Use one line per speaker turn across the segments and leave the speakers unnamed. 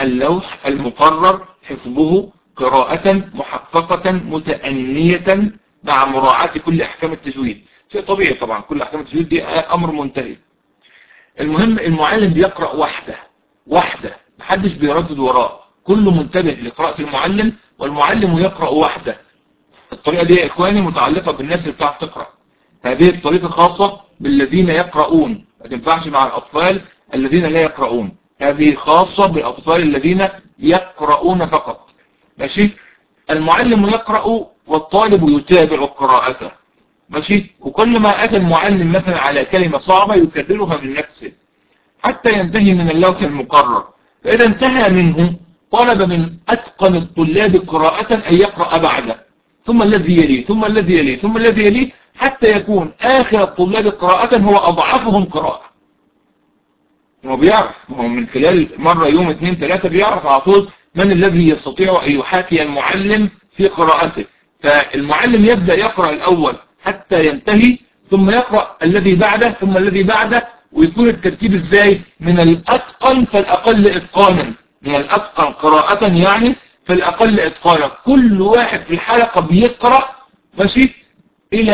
اللوح المقرر حفظه قراءة محققة متأنية مع مراعاة كل أحكام التجويد. شيء طبيعي طبعا كل أحكام التجويد دي أمر منتهي. المهم المعلم بيقرأ وحده وحده محدش بيردد وراه. كله منتبه لقراءة المعلم والمعلم يقرأ وحده. الطريقة دي يا إخواني متعلقة بالناس اللي بتعرف تقرأ. هذه الطريقة خاصة بالذين يقرؤون. ما تنفعش مع الأطفال الذين لا يقرؤون. هذه خاصة بالأطفال الذين يقرؤون فقط. ماشي؟ المعلم يقرأ والطالب يتابع قراءته. ماشي؟ وكل ما أتى المعلم مثلا على كلمة صعبة يكررها من نفسه. حتى ينتهي من اللوح المقرر. فإذا انتهى منه طلب من أتقن الطلاب قراءة أن يقرأ بعده. ثم الذي يليه ثم الذي يليه ثم الذي يليه حتى يكون آخر الطلاب قراءة هو أضعفهم قراءة. هو بيعرف. هو من خلال مرة يوم اثنين ثلاثة بيعرف على طول من الذي يستطيع أن يحاكي المعلم في قراءته. فالمعلم يبدأ يقرأ الأول حتى ينتهي ثم يقرأ الذي بعده ثم الذي بعده ويكون الترتيب إزاي؟ من الأتقن فالأقل إتقانا. من الأتقن قراءة يعني فالأقل إتقانا. كل واحد في الحلقة بيقرأ ماشي إلى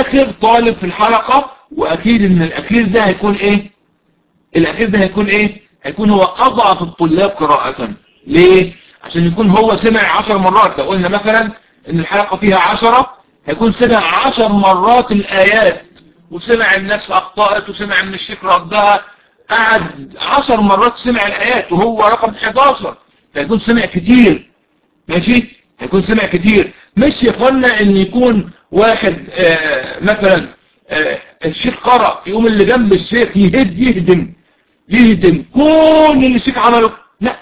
آخر طالب في الحلقة وأكيد إن الأخير ده هيكون إيه؟ الأخير ده هيكون إيه؟ هيكون هو أضعف الطلاب قراءة. ليه؟ عشان يكون هو سمع عشر مرات. لو قلنا مثلا إن الحلقة فيها عشرة هيكون سمع عشر مرات الآيات وسمع الناس أخطأت وسمع من الشيخ ردها قعد عشر مرات سمع الآيات وهو رقم 11 هيكون سمع كتير. ماشي؟ هيكون سمع كتير. مش يقولنا إن يكون واحد آه مثلا آه الشيخ قرأ يقوم اللي جنب الشيخ يهد يهدم. يهدم كل اللي الشيخ عمله. لا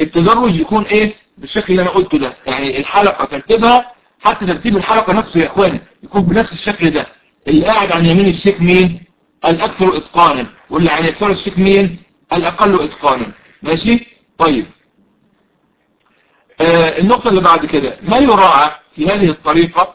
التدرج يكون إيه؟ بالشكل اللي أنا قلته ده. يعني الحلقة ترتيبها حتى ترتيب الحلقة نفسه يا إخواني يكون بنفس الشكل ده. اللي قاعد عن يمين الشيخ مين؟ الأكثر إتقانا. واللي عن يسار الشيخ مين؟ الأقل إتقانا. ماشي؟ طيب. آه النقطة اللي بعد كده. ما يراعى في هذه الطريقة؟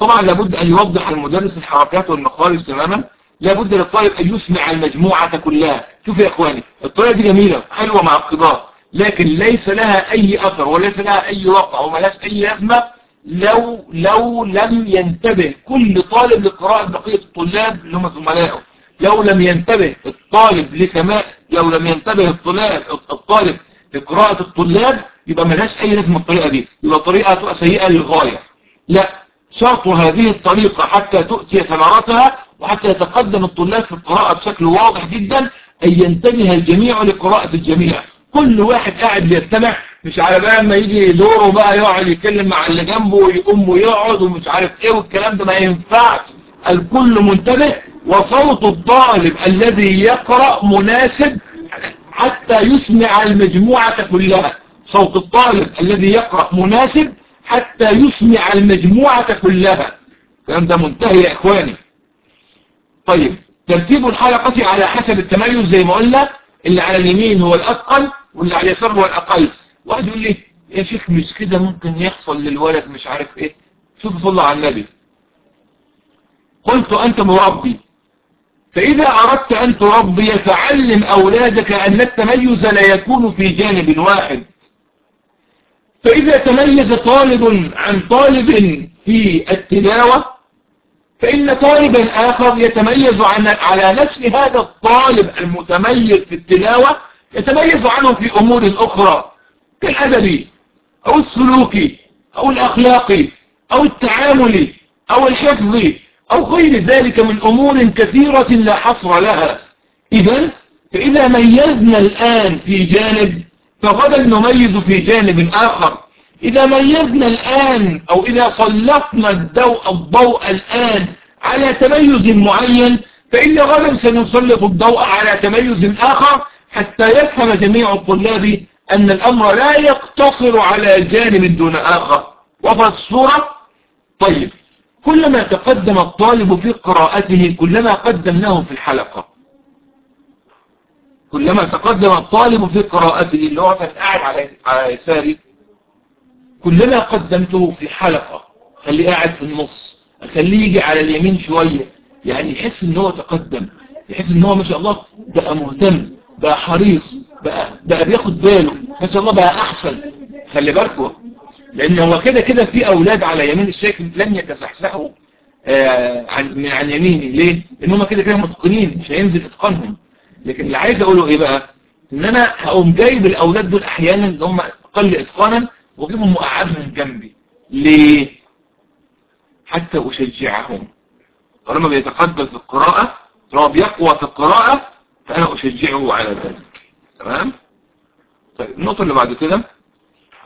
طبعا لابد أن يوضح المدرس الحركات والمخارج تماما لابد للطالب أن يسمع المجموعة كلها. شوف يا إخواني الطريقة دي جميلة حلوة مع القضاء لكن ليس لها أي أثر وليس لها أي وقع وما لهاش أي لازمة لو لو لم ينتبه كل طالب لقراءة بقية الطلاب اللي هم زملائه. لو لم ينتبه الطالب لسماء لو لم ينتبه الطلاب الطالب لقراءة الطلاب يبقى ملهاش أي لازمة الطريقة دي يبقى طريقة تبقى سيئة للغاية. لا شرط هذه الطريقة حتى تؤتي ثمرتها وحتى يتقدم الطلاب في القراءة بشكل واضح جدا أن ينتبه الجميع لقراءة الجميع. كل واحد قاعد بيستمع مش على بقى لما يجي دوره بقى يقعد يتكلم مع اللي جنبه ويقوم ويقعد ومش عارف إيه والكلام ده. ما ينفعش. الكل منتبه وصوت الطالب الذي يقرأ مناسب حتى يسمع المجموعة كلها. صوت الطالب الذي يقرأ مناسب حتى يسمع المجموعة كلها. الكلام ده منتهي يا إخواني. طيب ترتيب الحلقة على حسب التميز زي ما قلنا اللي على اليمين هو الأثقل واللي على اليسار هو الأقل. واحد يقول لي يا شيخ مش كده ممكن يحصل للولد مش عارف إيه؟ شوف صلى على النبي. قلت أنت مربي. فإذا أردت أن تربي فعلم أولادك أن التميز لا يكون في جانب واحد. فإذا تميز طالب عن طالب في التلاوة فإن طالبا آخر يتميز عن على نفس هذا الطالب المتميز في التلاوة يتميز عنه في أمور أخرى كالأدبي أو السلوكي أو الأخلاقي أو التعاملي أو الحفظي أو غير ذلك من أمور كثيرة لا حصر لها. إذا فإذا ميزنا الآن في جانب فغدا نميز في جانب آخر. إذا ميزنا الآن أو إذا سلطنا الضوء الضوء الآن على تميز معين فإن غدا سنسلط الضوء على تميز آخر حتى يفهم جميع الطلاب أن الأمر لا يقتصر على جانب دون آخر. وصلت الصورة؟ طيب. كلما تقدم الطالب في قراءته كلما قدمناه في الحلقة. كلما تقدم الطالب في قراءته اللي هو قاعد على على يساري كلما قدمته في حلقة خليه قاعد في النص خليه يجي على اليمين شوية يعني يحس إن هو تقدم يحس إن هو ما شاء الله بقى مهتم بقى حريص بقى, بقى بياخد باله ما شاء الله بقى أحسن. خلي بالكم لأن هو كده كده في أولاد على يمين الشيخ لن يتسحسحوا آه عن من عن يمينه ليه؟ لأن هم كده كده متقنين مش هينزل إتقانهم. لكن اللي عايز أقوله إيه بقى؟ إن أنا هقوم جايب الأولاد دول أحيانا اللي هم أقل إتقانا واجيبهم واقعدهم جنبي. ليه؟ حتى أشجعهم. طالما بيتقدم في القراءة طالما بيقوى في القراءة فأنا أشجعه على ذلك. تمام؟ طيب النقطة اللي بعد كده.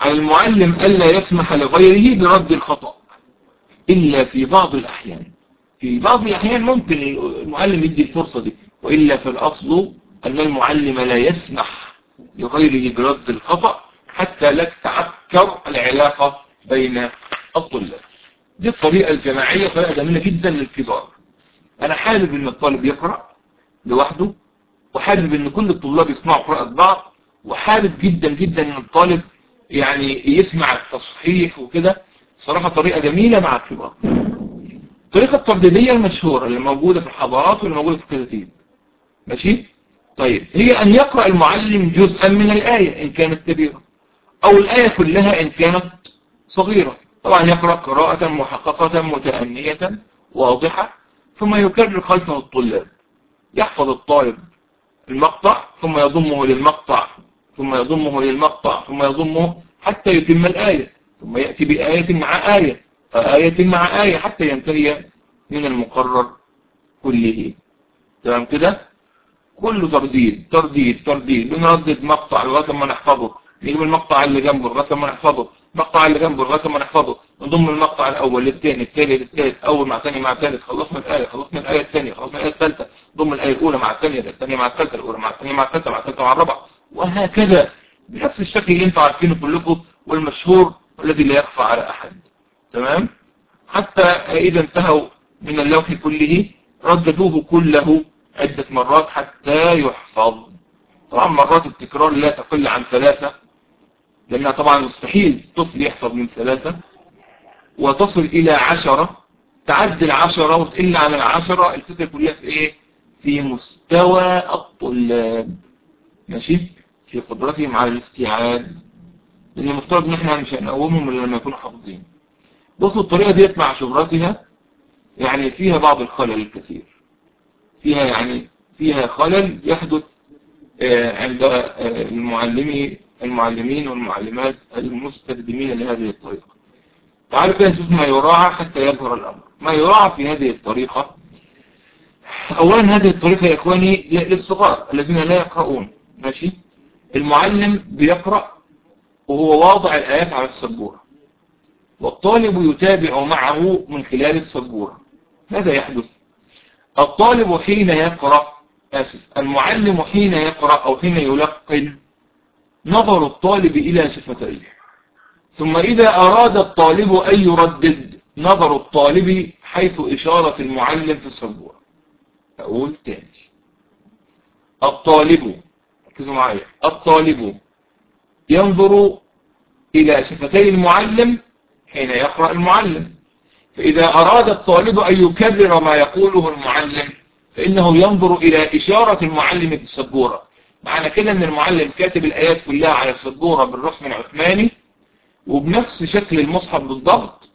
على المعلم ألا يسمح لغيره برد الخطأ إلا في بعض الأحيان. في بعض الأحيان ممكن المعلم يدي الفرصة دي وإلا في الأصل أن المعلم لا يسمح لغيره برد الخطأ حتى لا تتعكر العلاقة بين الطلاب. دي الطريقة الجماعية طريقة جميلة جدا للكبار. أنا حابب أن الطالب يقرأ لوحده وحابب أن كل الطلاب يسمعوا قراءة بعض وحابب جدا جدا أن الطالب يعني يسمع التصحيح وكده. صراحة طريقة جميلة مع الكبار. الطريقة الترديدية المشهورة اللي موجودة في الحضارات واللي موجودة في الكتاتيب ماشي؟ طيب هي أن يقرأ المعلم جزءا من الآية إن كانت كبيرة. أو الآية كلها إن كانت صغيرة. طبعا يقرأ قراءة محققة متأنية واضحة ثم يكرر خلفه الطلاب. يحفظ الطالب المقطع ثم يضمه للمقطع ثم يضمه للمقطع ثم يضمه حتى يتم الآية ثم يأتي بآية مع آية آية مع آية حتى ينتهي من المقرر كله. تمام كده؟ كله ترديد ترديد ترديد. بنردد مقطع لغاية ما نحفظه. نجيب المقطع اللي جنبه لغاية ما نحفظه المقطع اللي جنبه لغاية ما نحفظه نضم المقطع الأول للثاني الثاني للثالث أول مع ثاني مع ثالث خلصنا الآية خلصنا الآية الثانية خلصنا الآية الثالثة ضم الآية الأولى مع الثانية الثانية مع الثالثة الأولى مع الثانية مع الثالثة مع الثالثة مع الرابعة. وهكذا بنفس الشكل اللي أنتم عارفينه كلكم والمشهور والذي لا يخفى على أحد. تمام؟ حتى إذا انتهوا من اللوح كله رددوه كله عدة مرات حتى يحفظ. طبعا مرات التكرار لا تقل عن ثلاثة لأنها طبعا مستحيل طفل يحفظ من ثلاثة وتصل إلى عشرة تعدي العشرة وتقل عن العشرة الفكرة كلها في إيه؟ في مستوى الطلاب. ماشي؟ في قدرتهم على الاستيعاب. لأن المفترض إن إحنا مش هنقومهم إلا لما يكونوا حافظين. بصوا الطريقة ديت مع شبرتها يعني فيها بعض الخلل الكثير. فيها يعني فيها خلل يحدث عند المعلمي المعلمين والمعلمات المستخدمين لهذه الطريقة. تعالوا كده نشوف ما يراعى حتى يظهر الأمر. ما يراعى في هذه الطريقة؟ أولا هذه الطريقة يا إخواني للصغار الذين لا يقرؤون. ماشي؟ المعلم بيقرأ وهو واضع الآيات على السبورة. والطالب يتابع معه من خلال السبورة. ماذا يحدث؟ الطالب حين يقرأ آسف المعلم حين يقرأ أو حين يلقن نظر الطالب إلى شفتيه ثم إذا أراد الطالب أن يردد نظر الطالب حيث إشارة المعلم في السبورة. أقول تاني. الطالب ركزوا معايا. الطالب ينظر إلى شفتي المعلم حين يقرأ المعلم. فإذا أراد الطالب أن يكرر ما يقوله المعلم فإنه ينظر إلى إشارة المعلم في السبورة. معنى كده أن المعلم كاتب الآيات كلها على السبورة بالرسم العثماني وبنفس شكل المصحف بالضبط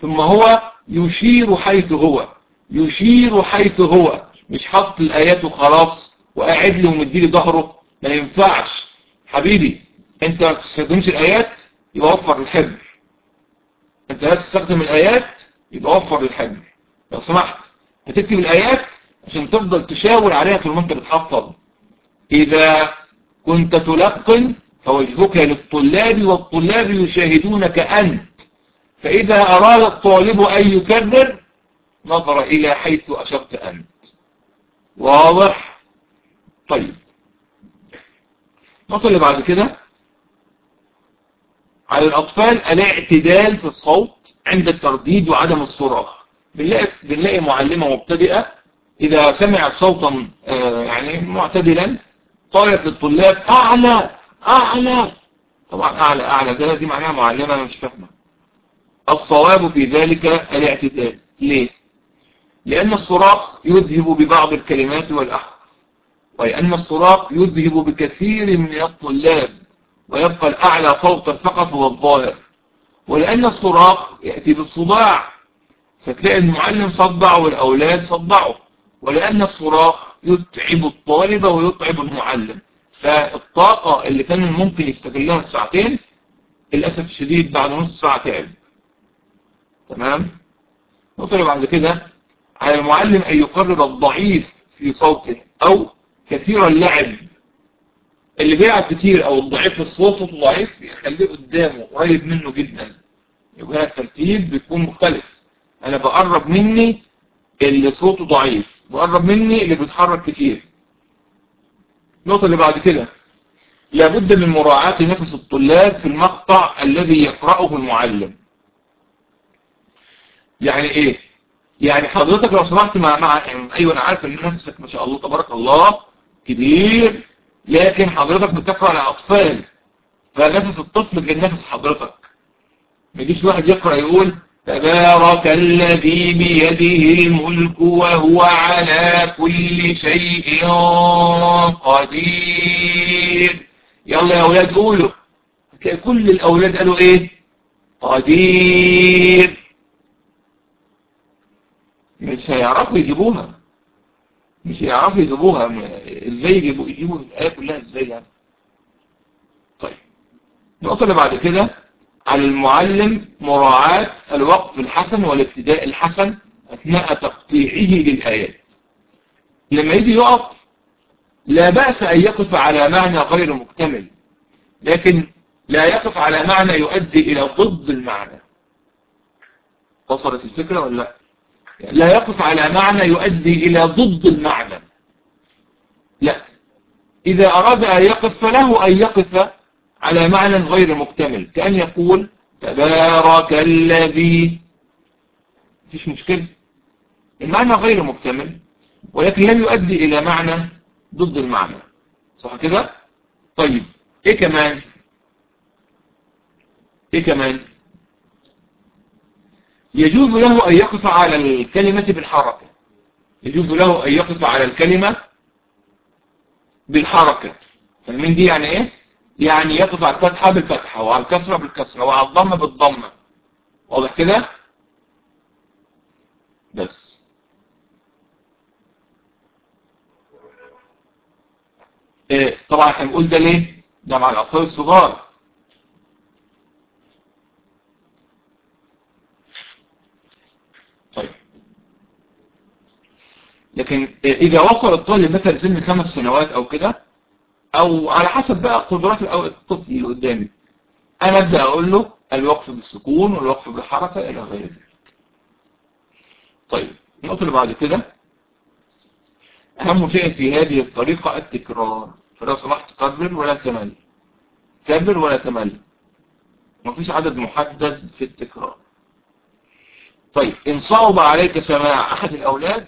ثم هو يشير حيث هو يشير حيث هو مش حاطط الآيات وخلاص وقاعد له ومديلي ظهره. ما ينفعش. حبيبي أنت ما تستخدمش الآيات يبقى وفر الحبر. أنت لا تستخدم الآيات يبقى وفر الحبر. لو سمحت هتكتب الآيات عشان تفضل تشاور عليها ما أنت بتحفظ. إذا كنت تلقن فوجهك للطلاب والطلاب يشاهدونك أنت. فإذا أراد الطالب أن يكرر نظر إلى حيث أشرت أنت. واضح؟ طيب. اللي بعد كده على الأطفال الاعتدال في الصوت عند الترديد وعدم الصراخ. بنلاقي, بنلاقي معلمة مبتدئة إذا سمعت صوتا يعني معتدلا قالت للطلاب أعلى أعلى طبعا أعلى أعلى. ده دي معناها معلمة مش فاهمة الصواب في ذلك الاعتدال. ليه؟ لأن الصراخ يذهب ببعض الكلمات والأحرف. ولأن الصراخ يذهب بكثير من الطلاب. ويبقى الأعلى صوتا فقط هو الظاهر. ولأن الصراخ يأتي بالصداع. فتلاقي المعلم صدع والأولاد صدعوا. ولأن الصراخ يتعب الطالب ويتعب المعلم. فالطاقة اللي كان ممكن يستغلها في ساعتين للأسف الشديد بعد نص ساعة تعب. تمام؟ نقطة بعد كده على المعلم أن يقرر الضعيف في صوته أو كثير اللعب. اللي بيلعب كتير أو الضعيف الصوت صوته ضعيف يخليه قدامه قريب منه جدا. يبقى الترتيب بيكون مختلف. أنا بقرب مني اللي صوته ضعيف بقرب مني اللي بيتحرك كتير. النقطة اللي بعد كده لابد من مراعاة نفس الطلاب في المقطع الذي يقرأه المعلم. يعني إيه؟ يعني حضرتك لو سمحت مع مع أيوه أنا عارف إن نفسك ما شاء الله تبارك الله كبير لكن حضرتك بتقرأ لأطفال فنفس الطفل غير نفس حضرتك. ما يجيش واحد يقرأ يقول تبارك الذي بيده الملك وهو على كل شيء قدير. يلا يا أولاد قولوا. كل الأولاد قالوا إيه؟ قدير. مش هيعرفوا يجيبوها. مش هيعرفوا يجيبوها. إزاي يجيبوا يجيبوا الآية كلها إزاي يعني؟ طيب النقطة اللي بعد كده على المعلم مراعاة الوقف الحسن والابتداء الحسن أثناء تقطيعه للآيات. لما يجي يقف لا بأس أن يقف على معنى غير مكتمل لكن لا يقف على معنى يؤدي إلى ضد المعنى. وصلت الفكرة ولا لأ؟ لا يقف على معنى يؤدي إلى ضد المعنى. لأ. إذا أراد أن يقف فله أن يقف على معنى غير مكتمل. كأن يقول تبارك الذي. مفيش مشكلة. المعنى غير مكتمل ولكن لم يؤدي إلى معنى ضد المعنى. صح كده؟ طيب إيه كمان؟ إيه كمان؟ يجوز له أن يقف على الكلمة بالحركة. يجوز له أن يقف على الكلمة بالحركة. فاهمين دي يعني إيه؟ يعني يقف على الفتحة بالفتحة وعلى الكسرة بالكسرة وعلى الضمة بالضمة واضح كده؟ بس. إيه طبعا هنقول ده ليه؟ ده مع الأطفال الصغار. طيب. لكن إذا وصل الطالب مثلا سن خمس سنوات أو كده أو على حسب بقى قدرات الطفل اللي قدامي. أنا أبدأ أقول له الوقف بالسكون والوقف بالحركة إلى غير ذلك. طيب النقطة اللي بعد كده. أهم شيء في هذه الطريقة التكرار. فلو سمحت كبر ولا تمل. كبر ولا تمل. مفيش عدد محدد في التكرار. طيب إن صعب عليك سماع أحد الأولاد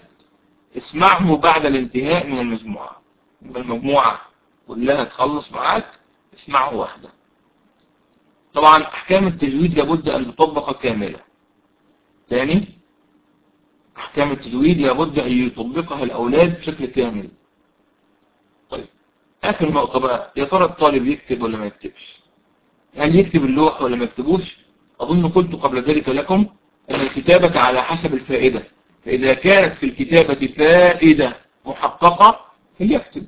اسمعه بعد الانتهاء من المجموعة. المجموعة. كلها تخلص معاك اسمعه واحدة. طبعا أحكام التجويد لابد أن تطبق كاملة. ثاني أحكام التجويد لابد أن يطبقها الأولاد بشكل كامل. طيب آخر نقطة بقى يا ترى الطالب يكتب ولا ما يكتبش؟ هل يكتب اللوح ولا ما يكتبوش؟ أظن قلت قبل ذلك لكم أن الكتابة على حسب الفائدة. فإذا كانت في الكتابة فائدة محققة فليكتب.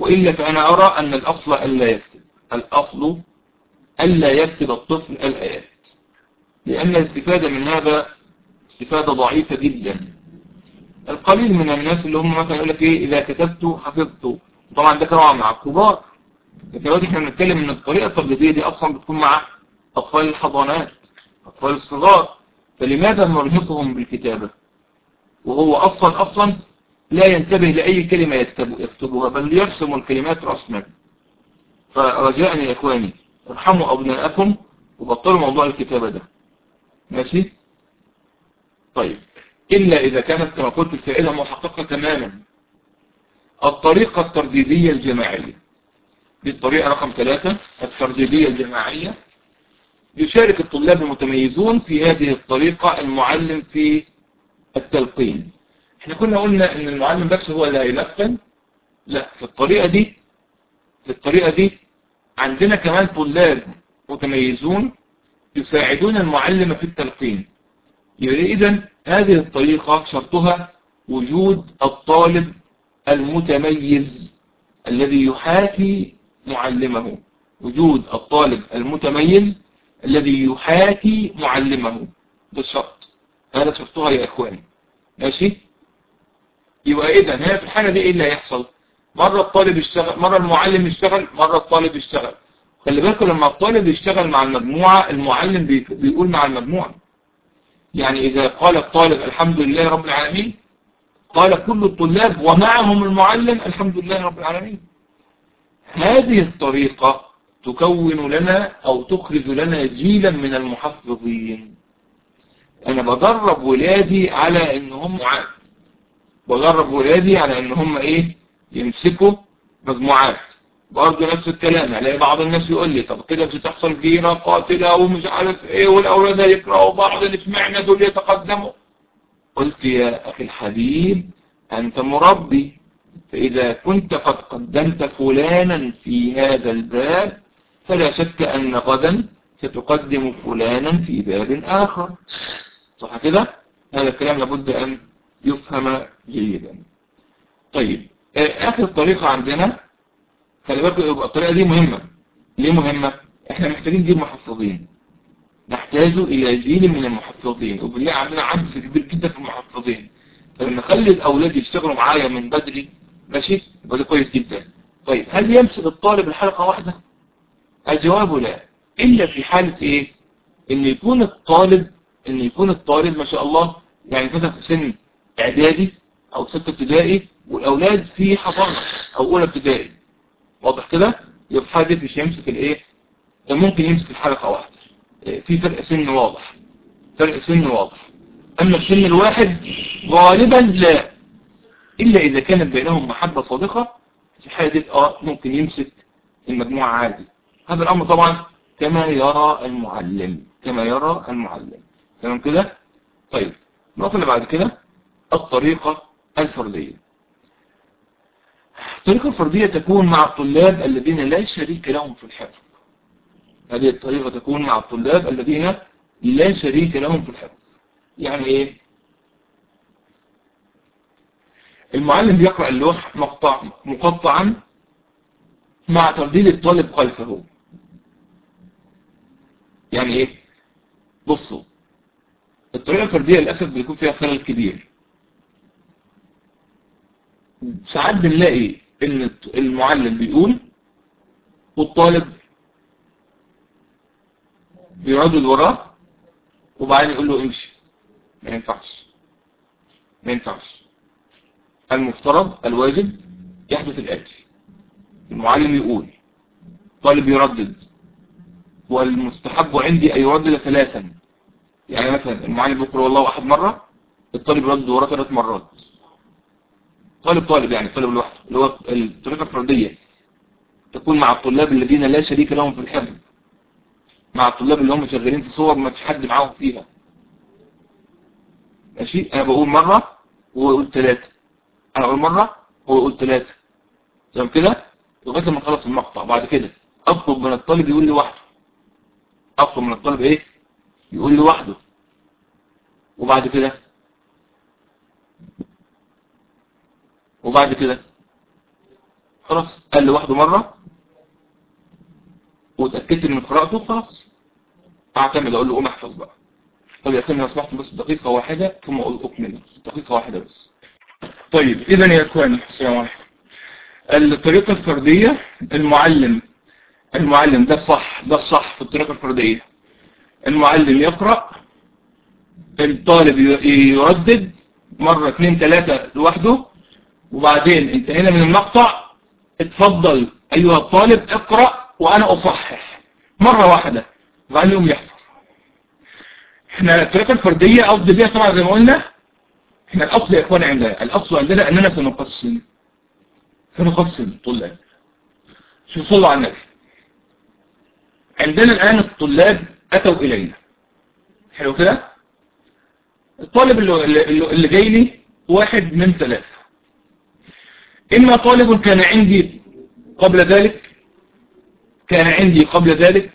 وإلا فأنا أرى أن الأصل ألا يكتب. الأصل ألا يكتب الطفل الآيات. لأن الاستفادة من هذا استفادة ضعيفة جدا. القليل من الناس اللي هم مثلا يقول لك إيه إذا كتبت حفظت. طبعا ده طبعا مع الكبار لكن دلوقتي إحنا بنتكلم إن الطريقة التقليدية دي أصلا بتكون مع أطفال الحضانات أطفال الصغار. فلماذا نرهقهم بالكتابة؟ وهو أصلا أصلا لا ينتبه لأي كلمة يكتب يكتبها بل يرسم الكلمات رسما. فرجاء يا إخواني ارحموا أبناءكم وبطلوا موضوع الكتابة ده. ماشي؟ طيب. إلا إذا كانت كما قلت الفائدة محققة تماما. الطريقة الترديدية الجماعية. دي الطريقة رقم ثلاثة الترديدية الجماعية. يشارك الطلاب المتميزون في هذه الطريقة المعلم في التلقين. إحنا كنا قلنا إن المعلم بس هو اللي هيلقن لا في الطريقة دي في الطريقة دي عندنا كمان طلاب متميزون يساعدون المعلم في التلقين. إذا هذه الطريقة شرطها وجود الطالب المتميز الذي يحاكي معلمه. وجود الطالب المتميز الذي يحاكي معلمه. بالشرط هذا شرطها يا إخواني. ماشي؟ يبقى إذا هنا في الحالة دي إيه اللي هيحصل؟ مرة الطالب يشتغل مرة المعلم يشتغل مرة الطالب يشتغل خلي بالكم لما الطالب يشتغل مع المجموعة المعلم بيقول مع المجموعة. يعني إذا قال الطالب الحمد لله رب العالمين قال كل الطلاب ومعهم المعلم الحمد لله رب العالمين. هذه الطريقة تكون لنا أو تخرج لنا جيلا من المحفظين. أنا بدرب ولادي على إن هم بدرب ولادي على إن هم إيه يمسكوا مجموعات. برضه نفس الكلام هلاقي بعض الناس يقول لي طب كده مش جيرة قاتلة ومش عارف إيه والأولاد هيقرأوا بعض اللي سمعنا دول يتقدموا؟ قلت يا أخي الحبيب أنت مربي فإذا كنت قد قدمت فلانا في هذا الباب فلا شك أن غدا ستقدم فلانا في باب آخر. صح كده؟ هذا الكلام لابد أن يفهم جيدا. طيب آخر طريقة عندنا خلي بالكم الطريقة دي مهمة. ليه مهمة؟ إحنا محتاجين جيل محفظين. نحتاج إلى جيل من المحفظين. وبالله عندنا عجز كبير جدا في المحفظين. فلما نخلي الأولاد يشتغلوا معايا من بدري؟ ماشي؟ يبقى ده كويس جدا. طيب هل يمسك الطالب الحلقة واحدة؟ الجواب لا. إلا في حالة إيه؟ إن يكون الطالب إن يكون الطالب ما شاء الله يعني فتح في سن إعدادي أو ستة ابتدائي والأولاد في حضانة أو أولى ابتدائي. واضح كده؟ يبقى في حالة مش هيمسك الإيه؟ ممكن يمسك الحلقة واحدة. في فرق سن واضح. فرق سن واضح. أما السن الواحد غالبا لا. إلا إذا كانت بينهم محبة صادقة في دي آه ممكن يمسك المجموعة عادي. هذا الأمر طبعا كما يرى المعلم. كما يرى المعلم. تمام كده؟ طيب النقطة اللي بعد كده؟ الطريقة الفردية. الطريقة الفردية تكون مع الطلاب الذين لا شريك لهم في الحفظ. هذه الطريقة تكون مع الطلاب الذين لا شريك لهم في الحفظ. يعني إيه؟ المعلم بيقرأ اللوح مقطع مقطعا مع ترديد الطالب خلفه. يعني إيه؟ بصوا الطريقة الفردية للأسف بيكون فيها خلل كبير. ساعات بنلاقي إن المعلم بيقول والطالب بيردد وراه وبعدين يقول له امشي. ما ينفعش. ما ينفعش. المفترض الواجب يحدث الآتي. المعلم يقول طالب يردد. والمستحب عندي أن يردد ثلاثا. يعني مثلا المعلم يقول والله أحد مرة الطالب يردد وراه ثلاث مرات. طالب طالب يعني طالب لوحده اللي هو الطريقة الفردية. تكون مع الطلاب الذين لا شريك لهم في الحفظ. مع الطلاب اللي هم شغالين في صور ما فيش حد معاهم فيها. ماشي؟ أنا بقول مرة وهو يقول ثلاثة أنا أقول مرة وهو يقول ثلاثة تمام كده؟ لغاية لما نخلص المقطع. بعد كده اطلب من الطالب يقول لي اطلب من الطالب إيه؟ يقول لي وحده. وبعد كده وبعد كده خلاص قال لي وحده مرة واتأكدت من قراءته خلاص أعتمد أقول له قوم احفظ بقى. طب يا أخي أنا سمحت بس دقيقة واحدة ثم اكمل دقيقة واحدة بس. طيب اذا يا إخواني السلام عليكم. الطريقة الفردية المعلم المعلم ده الصح ده الصح في الطريقة الفردية. المعلم يقرأ الطالب يردد مرة اثنين ثلاثة لوحده وبعدين انتهينا من المقطع. اتفضل أيها الطالب اقرأ وأنا أصحح. مرة واحدة. وبعدين يقوم يحفظ إحنا الطريقة الفردية قصد بيها طبعا زي ما قلنا. إحنا الأصل يا إخواني عندنا. الأصل عندنا أننا سنقسم. سنقسم الطلاب شوف صلوا على النبي. عندنا الآن الطلاب أتوا إلينا. حلو كده؟ الطالب اللي, اللي جاي لي واحد من ثلاثة. إما طالب كان عندي قبل ذلك كان عندي قبل ذلك.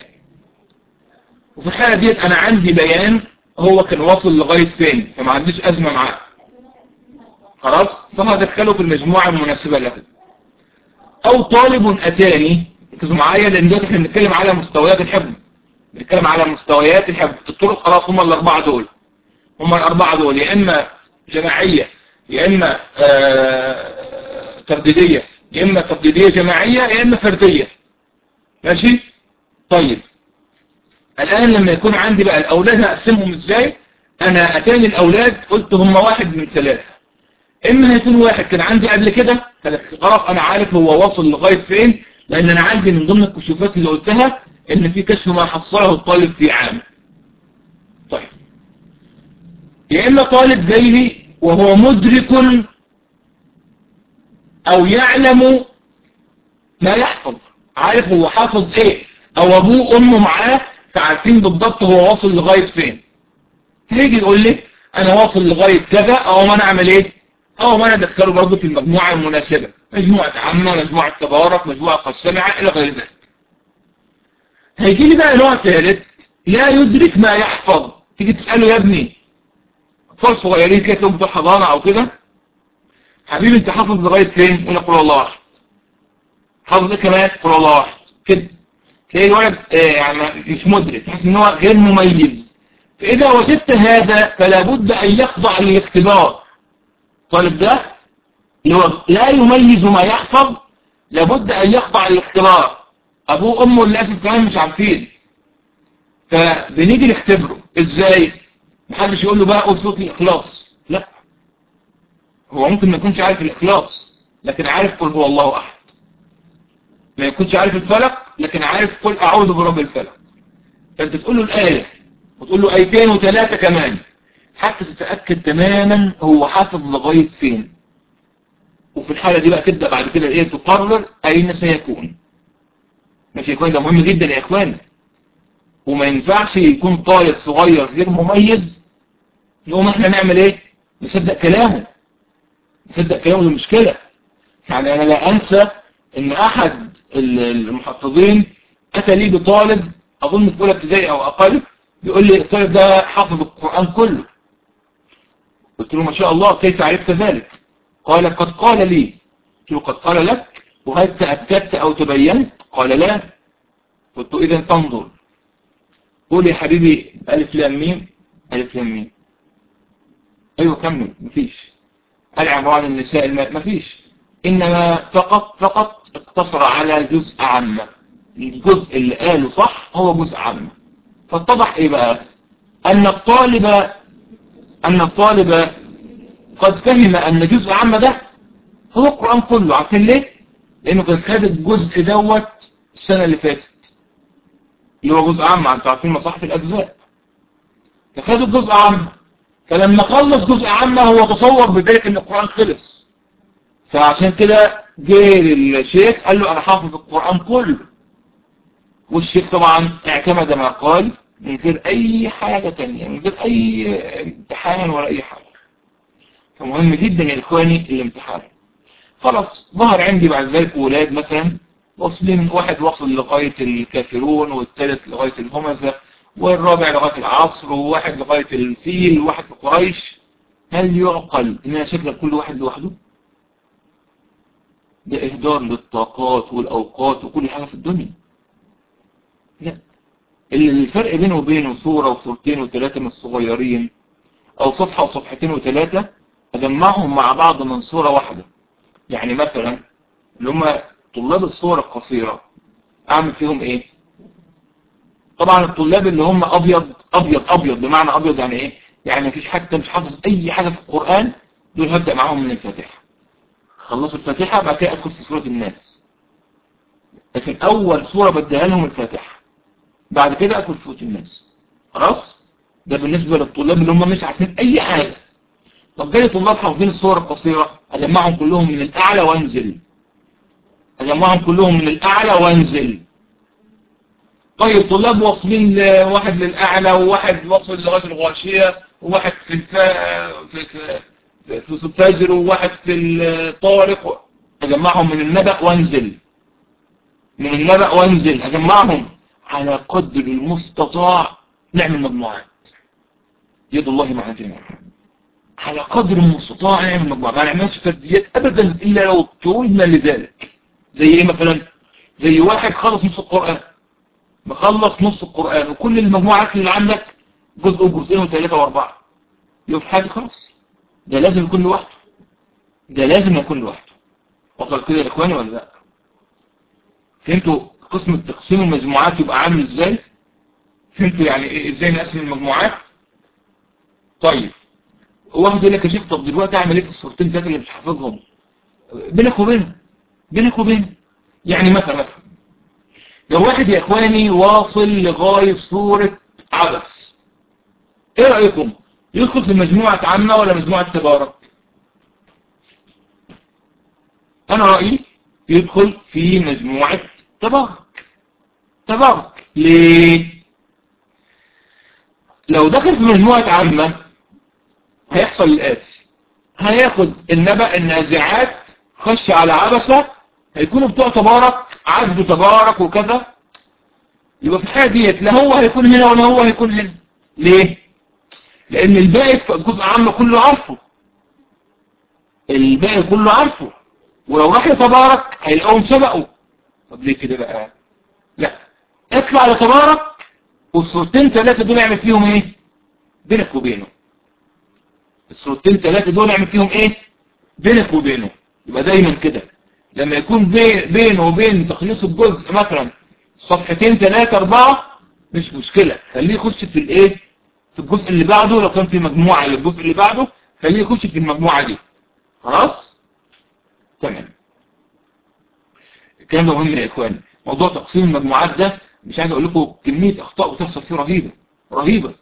وفي الحالة ديت أنا عندي بيان هو كان واصل لغاية فين فما عنديش أزمة معاه. خلاص؟ فهدخله في المجموعة المناسبة له. أو طالب أتاني ركزوا معايا؟ لأن دلوقتي إحنا بنتكلم على مستويات الحفظ. بنتكلم على مستويات الحفظ. الطرق خلاص هم الأربعة دول. هم الأربعة دول. يا إما جماعية يا إما ترديدية يا إما ترديدية جماعية يا إما فردية. ماشي؟ طيب. الآن لما يكون عندي بقى الأولاد هقسمهم إزاي؟ أنا أتاني الأولاد قلت هم واحد من ثلاثة. إما هيكون واحد كان عندي قبل كده خلاص أنا عارف هو واصل لغاية فين لأن أنا عندي من ضمن الكشوفات اللي قلتها إن في كشف ما حصله الطالب في عام. طيب. يا إما طالب جاي وهو مدرك أو يعلم ما يحفظ. عارف هو حافظ إيه؟ أو أبوه وأمه معاه فعارفين بالضبط هو واصل لغاية فين. هيجي يقول لي أنا واصل لغاية كذا أو ما أنا أعمل إيه؟ أو ما أنا أدخله برضه في المجموعة المناسبة. مجموعة عامة مجموعة تبارك مجموعة قد سمع إلى غير ذلك. هيجي لي بقى نوع ثالث لا يدرك ما يحفظ. تيجي تسأله يا ابني أطفال صغيرين كده بتوع حضانة أو كده؟ حبيبي أنت حافظ لغاية فين؟ لك قول الله واحد. حافظ إيه كمان؟ قول الله واحد. كده. تلاقي الولد آه يعني مش مدرك تحس إن هو غير مميز. فإذا وجدت هذا فلا بد أن يخضع للاختبار. الطالب ده اللي هو لا يميز ما يحفظ لابد أن يخضع للاختبار. أبوه وأمه للأسف كمان مش عارفين. فبنيجي نختبره. إزاي؟ محدش يقول له بقى قول صوت الإخلاص لا. هو ممكن ما يكونش عارف الإخلاص لكن عارف قل هو الله أحد. ما يكونش عارف الفلق لكن عارف قل أعوذ برب الفلق. فأنت تقول له الآية وتقول له آيتين وثلاثة كمان حتى تتأكد تماما هو حافظ لغاية فين. وفي الحالة دي بقى تبدأ بعد كده إيه تقرر أين سيكون. ماشي يكون ده مهم جدا يا إخوان. وما ينفعش يكون طالب صغير غير مميز نقوم إحنا نعمل إيه؟ نصدق كلامه. نصدق كلامه المشكلة يعني أنا لا أنسى إن أحد المحفظين اتى لي بطالب أظن في أولى ابتدائي أو أقل يقول لي الطالب ده حافظ القرآن كله. قلت له ما شاء الله كيف عرفت ذلك؟ قال قد قال لي. قلت له قد قال لك؟ وهل تأكدت أو تبينت؟ قال لا. قلت له إذا تنظر. قول يا حبيبي ألف لام ميم ألف لام ميم. أيوة كمل مفيش. قال عمران النساء الماء مفيش إنما فقط فقط اقتصر على جزء عامة الجزء اللي قاله صح هو جزء عامة فاتضح إيه بقى؟ أن الطالب أن الطالب قد فهم أن جزء عامة ده هو القرآن كله. عارفين ليه؟ لأنه كان خد الجزء دوت السنة اللي فاتت. اللي هو جزء عام. أنتوا عارفين مصاحف الأجزاء. فخد الجزء عام. فلما خلص جزء عامة هو تصور بذلك إن القرآن خلص. فعشان كده جه للشيخ قال له أنا حافظ القرآن كله. والشيخ طبعا اعتمد ما قال من غير أي حاجة تانية من غير أي امتحان ولا أي حاجة. فمهم جدا يا إخواني الامتحان. خلاص ظهر عندي بعد ذلك ولاد مثلا واصلين واحد وصل لغاية الكافرون والثالث لغاية الهمزة. والرابع لغاية العصر وواحد لغاية الفيل وواحد في قريش هل يعقل إن أنا شكل كل واحد لوحده؟ ده إهدار للطاقات والأوقات وكل حاجة في الدنيا. لا. الفرق بينه وبينه صورة وصورتين وثلاثة من الصغيرين أو صفحة وصفحتين وثلاثة أجمعهم مع بعض من صورة واحدة. يعني مثلا اللي هم طلاب الصور القصيرة أعمل فيهم إيه؟ طبعا الطلاب اللي هم أبيض أبيض أبيض بمعنى أبيض يعني إيه؟ يعني مفيش حتى مش حافظ أي حاجة في القرآن دول هبدأ معاهم من الفاتحة. خلصوا الفاتحة بعد كده أدخل في سورة الناس. لكن أول سورة بديها لهم الفاتحة. بعد كده أدخل في سورة الناس. خلاص؟ ده بالنسبة للطلاب اللي هم مش عارفين أي حاجة. طب جالي طلاب حافظين الصور القصيرة أجمعهم كلهم من الأعلى وأنزل. أجمعهم كلهم من الأعلى وأنزل. طيب طلاب واصلين واحد للاعلى وواحد واصل لغايه الغاشية وواحد في الفا في في الفجر وواحد في الطارق. أجمعهم من النبأ وانزل. من النبأ وانزل أجمعهم على قدر المستطاع. نعمل مجموعات يد الله مع الجميع. على قدر المستطاع نعمل مجموعات ما نعملش فرديات ابدا إلا لو اضطررنا لذلك. زي إيه مثلا؟ زي واحد خلص نص القرآن. مخلص نص القرآن وكل المجموعات اللي عندك جزء وجزئين وثلاثة وأربعة. يبقى في حاجة خلاص. ده لازم يكون لوحده. ده لازم يكون لوحده. وصل كده يا إخواني ولا لا؟ فهمتوا قسم تقسيم المجموعات يبقى عامل إزاي؟ فهمتوا يعني إيه إزاي نقسم المجموعات؟ طيب واحد يقول لك يا شيخ طب دلوقتي أعمل إيه في الصورتين ثلاثة اللي مش حافظهم بينك وبينه. بينك وبينه. يعني مثلا مثلا لو واحد يا إخواني واصل لغاية سوره عبس. إيه رأيكم؟ يدخل في مجموعة عامة ولا مجموعة تبارك أنا رأيي يدخل في مجموعة تبارك. تبارك. ليه؟ لو دخل في مجموعة عامة هيحصل الآتي. هياخد النبأ النازعات خش على عبسة هيكونوا بتوع تبارك عدوا تبارك وكذا. يبقى في الحالة ديت لا هو هيكون هنا ولا هو هيكون هنا. ليه؟ لأن الباقي الجزء عامة كله عارفه. الباقي كله عارفه. ولو راح لتبارك هيلاقوهم سبقوا. طب ليه كده بقى؟ لا. اطلع لتبارك والصورتين ثلاثة دول اعمل فيهم إيه؟ بينك وبينه. الصورتين ثلاثة دول اعمل فيهم إيه؟ بينك وبينه. يبقى دايما كده. لما يكون بي بينه وبين تخليص الجزء مثلا صفحتين ثلاثة أربعة مش مشكلة. خليه يخش في الإيه؟ في الجزء اللي بعده لو كان في مجموعة للجزء اللي بعده خليه يخش في المجموعة دي. خلاص؟ تمام. الكلام ده مهم يا اخواني موضوع تقسيم المجموعات ده مش عايز أقول لكم كمية أخطاء بتحصل فيه رهيبة رهيبة.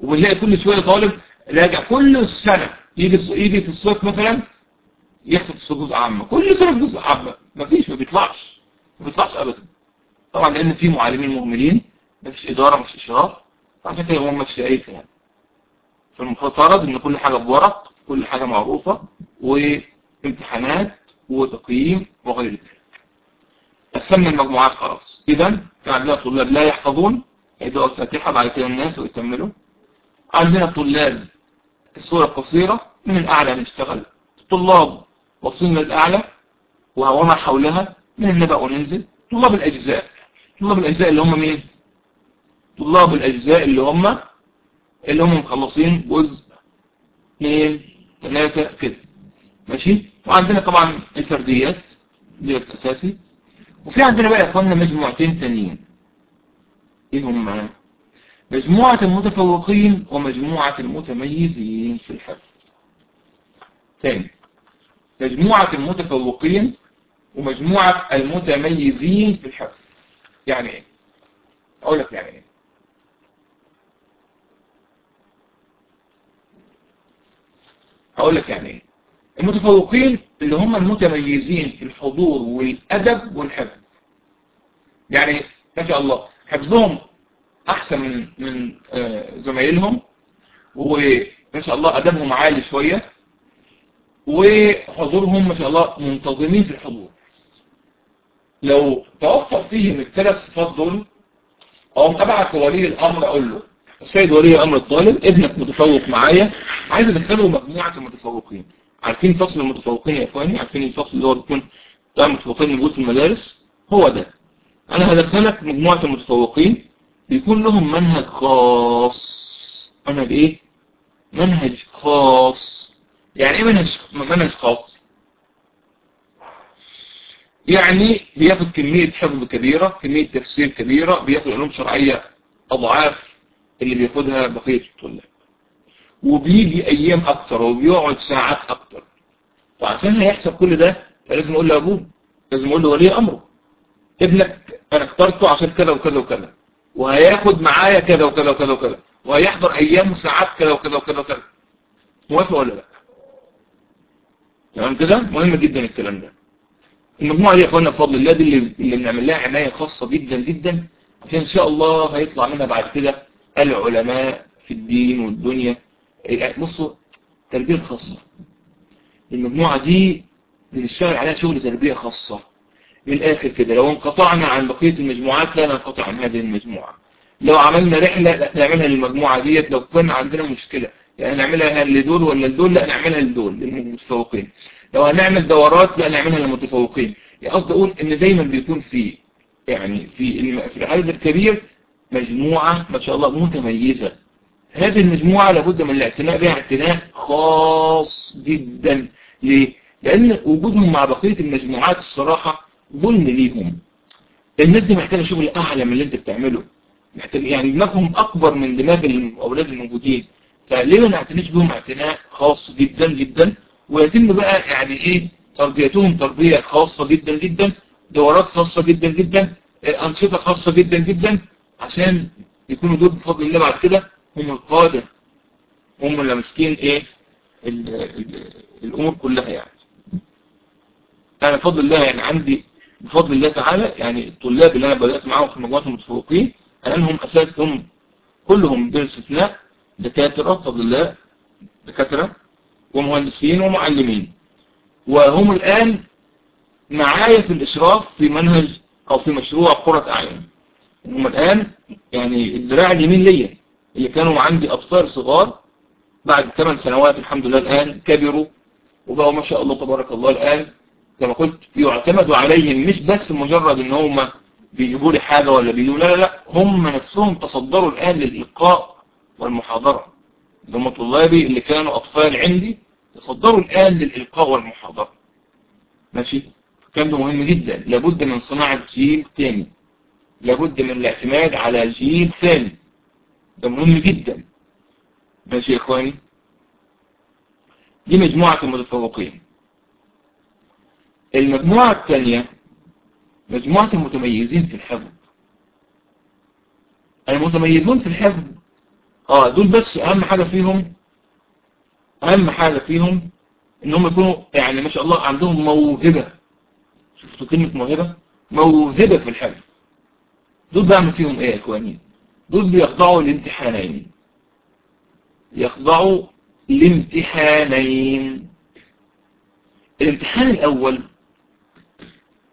وبنلاقي كل شوية طالب راجع كل سنة يجي يجي في الصيف مثلا يحصل جزء عامة. كل سنة في جزء عامة مفيش ما بيطلعش. ما بيطلعش ابدا. طبعا لأن في معلمين مهملين. مفيش إدارة مفيش إشراف. عشان كده هم مش أي كلام. فالمفترض إن كل حاجة بورق كل حاجة معروفة وامتحانات وتقييم وغير ذلك. قسمنا المجموعات خلاص. اذا في عندنا طلاب لا يحفظون يبدأوا الفاتحة بعد كده الناس ويكملوا. عندنا طلاب الصورة القصيرة من الأعلى نشتغل طلاب وصلنا الأعلى وما حولها من النبأ وننزل. طلاب الأجزاء. طلاب الأجزاء اللي هم مين؟ طلاب الأجزاء اللي هم اللي هم مخلصين جزء اثنين ثلاثة كده. ماشي؟ وعندنا طبعا الفرديات دي الأساسي. وفي عندنا بقى يا اخوانا مجموعتين تانيين. إيه هم؟ مجموعة المتفوقين ومجموعة المتميزين في الحفظ تاني. مجموعة المتفوقين ومجموعة المتميزين في الحفظ. يعني إيه؟ أقول لك يعني إيه. هقول لك يعني إيه. المتفوقين اللي هم المتميزين في الحضور والأدب والحفظ. يعني ما شاء الله حفظهم أحسن من من زمايلهم وما شاء الله أدبهم عالي شوية. وحضورهم ما شاء الله منتظمين في الحضور. لو توفر فيهم الثلاث صفات دول أو أبعث ولي الأمر أقول له السيد ولي أمر الطالب ابنك متفوق معايا عايز أدخله مجموعة المتفوقين. عارفين فصل المتفوقين يا إخواني؟ عارفين الفصل اللي هو بيكون بتاع المتفوقين موجود في المدارس؟ هو ده. أنا هدخلك مجموعة المتفوقين بيكون لهم منهج خاص. منهج إيه؟ منهج خاص. يعني إيه منهج منهج خاص يعني بياخد كمية حفظ كبيرة كمية تفسير كبيرة بياخد علوم شرعية أضعاف اللي بياخدها بقية الطلاب. وبيجي أيام أكتر وبيقعد ساعات أكتر. فعشان هيحصل كل ده لازم أقول لأبوه لازم أقول لولي أمره. ابنك أنا اخترته عشان كذا وكذا وكذا. وهياخد معايا كذا وكذا وكذا وكذا. وهيحضر أيام وساعات كذا وكذا وكذا وكذا. موافق ولا لا؟ تمام كده؟ مهم جدا الكلام ده. المجموعة دي يا إخوانا بفضل الله دي اللي, اللي بنعمل لها عنايه خاصة جدا جدا عشان إن شاء الله هيطلع لنا بعد كده العلماء في الدين والدنيا. بصوا التربية الخاصة المجموعة دي بنشتغل عليها شغل تربية خاصة. من الآخر كده لو انقطعنا عن بقية المجموعات لا ننقطع عن هذه المجموعة. لو عملنا رحلة نعملها للمجموعة ديت لو كان عندنا مشكلة. يعني نعملها لدول ولا لدول؟ لا نعملها لدول للمتفوقين. لو هنعمل دورات لا نعملها للمتفوقين. يعني قصدي أقول إن دايما بيكون في يعني في في العدد الكبير مجموعة ما شاء الله متميزة. هذه المجموعة لابد من الاعتناء بها اعتناء خاص جدا ليه؟ لأن وجودهم مع بقية المجموعات الصراحة ظلم ليهم. الناس دي محتاجة شغل أعلى من اللي أنت بتعمله. محتاج يعني دماغهم أكبر من دماغ الأولاد الموجودين. فليه نعتنيش بهم اعتناء خاص جدا جدا؟ ويتم بقى يعني إيه تربيتهم تربية خاصة جدا جدا دورات خاصة جدا جدا أنشطة خاصة جدا جدا عشان يكونوا دول بفضل الله بعد كده هم القادة هم اللي ماسكين إيه ال ال الأمور كلها يعني. أنا بفضل الله يعني عندي بفضل الله تعالى يعني الطلاب اللي أنا بدأت معاهم في مجموعة المتفوقين الان هم هم كلهم بلا استثناء دكاترة بفضل الله دكاترة ومهندسين ومعلمين. وهم الآن معايا في الاشراف في منهج أو في مشروع قرة أعين. هم الآن يعني الدراع اليمين ليا اللي كانوا عندي أطفال صغار بعد 8 سنوات الحمد لله الآن كبروا وبقوا ما شاء الله تبارك الله الآن كما قلت يعتمد عليهم مش بس مجرد إن هم بيجيبوا لي حاجة ولا بيجيبوا لا لا لا هم نفسهم تصدروا الآن للإلقاء والمحاضرة. هم طلابي اللي كانوا أطفال عندي تصدروا الآن للإلقاء والمحاضرة. ماشي؟ كان ده مهم جدا. لابد من صناعة جيل تاني. لابد من الاعتماد على جيل ثاني. ده مهم جدا. ماشي يا إخواني؟ دي مجموعة المتفوقين. المجموعة الثانية مجموعة المتميزين في الحفظ. المتميزون في الحفظ آه دول بس أهم حاجة فيهم أهم حاجة فيهم انهم يكونوا يعني ما شاء الله عندهم موهبة. شفتوا كلمة موهبة؟ موهبة في الحفظ. دول بعمل فيهم إيه يا إخواني؟ دول بيخضعوا لامتحانين يخضعوا لامتحانين. الامتحان الأول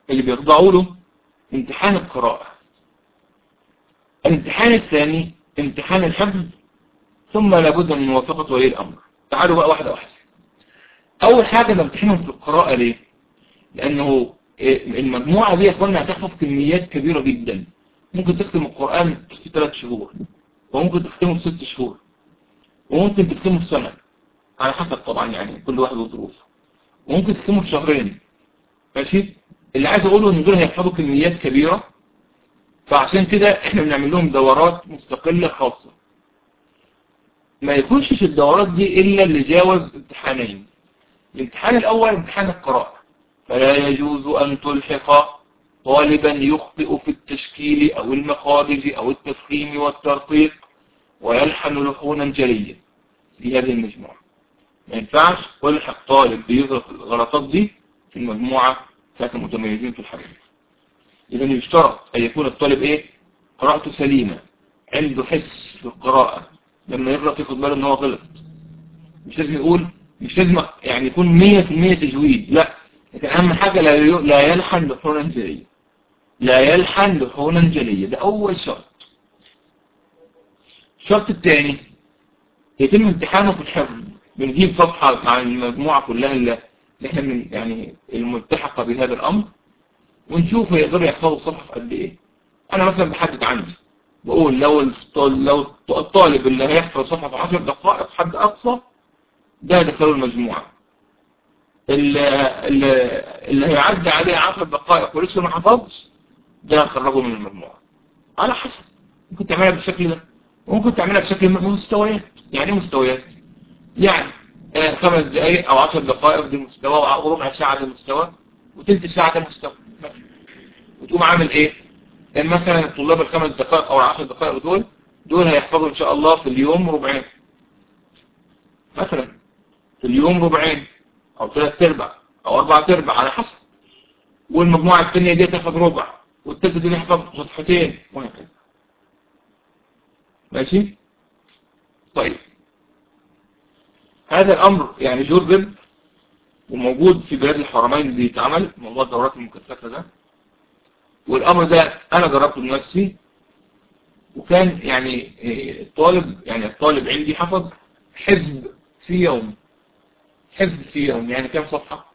اللي بيخضعوا له امتحان القراءة. الامتحان الثاني امتحان الحفظ ثم لابد من موافقة ولي الأمر. تعالوا بقى واحدة واحدة. أول حاجة بامتحنهم في القراءة ليه؟ لأنه المجموعة دي يا هتحفظ كميات كبيرة جدا. ممكن تختم القرآن في ثلاث شهور وممكن تختمه في ست شهور وممكن تختمه في سنة. على حسب طبعا يعني كل واحد وظروفه. وممكن تختمه في شهرين. ماشي؟ اللي عايز أقوله إن دول هيحفظوا كميات كبيرة فعشان كده إحنا بنعمل لهم دورات مستقلة خاصة. ما يخشش الدورات دي إلا اللي جاوز امتحانين. الامتحان الأول امتحان القراءة. فلا يجوز أن تلحق طالبا يخطئ في التشكيل أو المخارج أو التفخيم والترقيق ويلحن لحونا جليا. في هذه المجموعة. ما ينفعش والحق طالب بيغلط الغلطات دي في المجموعة بتاعت المتميزين في الحديث. إذا يشترط أن يكون الطالب إيه؟ قراءته سليمة. عنده حس في القراءة. لما يغلط ياخد باله إن هو غلط. مش لازم يقول مش لازم يعني يكون 100% تجويد لا. لكن أهم حاجة لا لا يلحن لحونا جليا لا يلحن لحونا جليا ده أول شرط. الشرط الثاني يتم امتحانه في الحفظ. بنجيب صفحة مع المجموعة كلها اللي إحنا من يعني الملتحقة بهذا الأمر ونشوف يقدروا يحفظوا الصفحة في قد إيه. أنا مثلا بحدد عندي بقول لو لو الطالب اللي هيحفظ الصفحة في 10 دقائق حد أقصى ده هدخله المجموعة. اللي, اللي هيعدي عليه 10 دقائق ولسه ما حفظش ده هخرجه من المجموعة. على حسب. ممكن تعملها بالشكل ده. وممكن تعملها بشكل مستويات. يعني إيه مستويات؟ يعني آه خمس دقائق أو عشر دقائق دي مستوى وربع ساعة دي مستوى وتلت ساعة ده مستوى. وتقوم عامل إيه؟ يعني مثلا الطلاب الخمس دقائق أو العشر دقائق دول دول هيحفظوا إن شاء الله في اليوم ربعين. مثلا في اليوم ربعين أو ثلاث أرباع أو أربع أرباع على حسب. والمجموعة الثانية دي تحفظ ربع والثالثة دي تحفظ صفحتين وهكذا. ماشي؟ طيب. هذا الأمر يعني جرب وموجود في بلاد الحرمين بيتعمل موضوع الدورات المكثفة ده. والأمر ده أنا جربته بنفسي وكان يعني الطالب يعني الطالب عندي حفظ حزب في يوم حزب في يوم يعني كام صفحة؟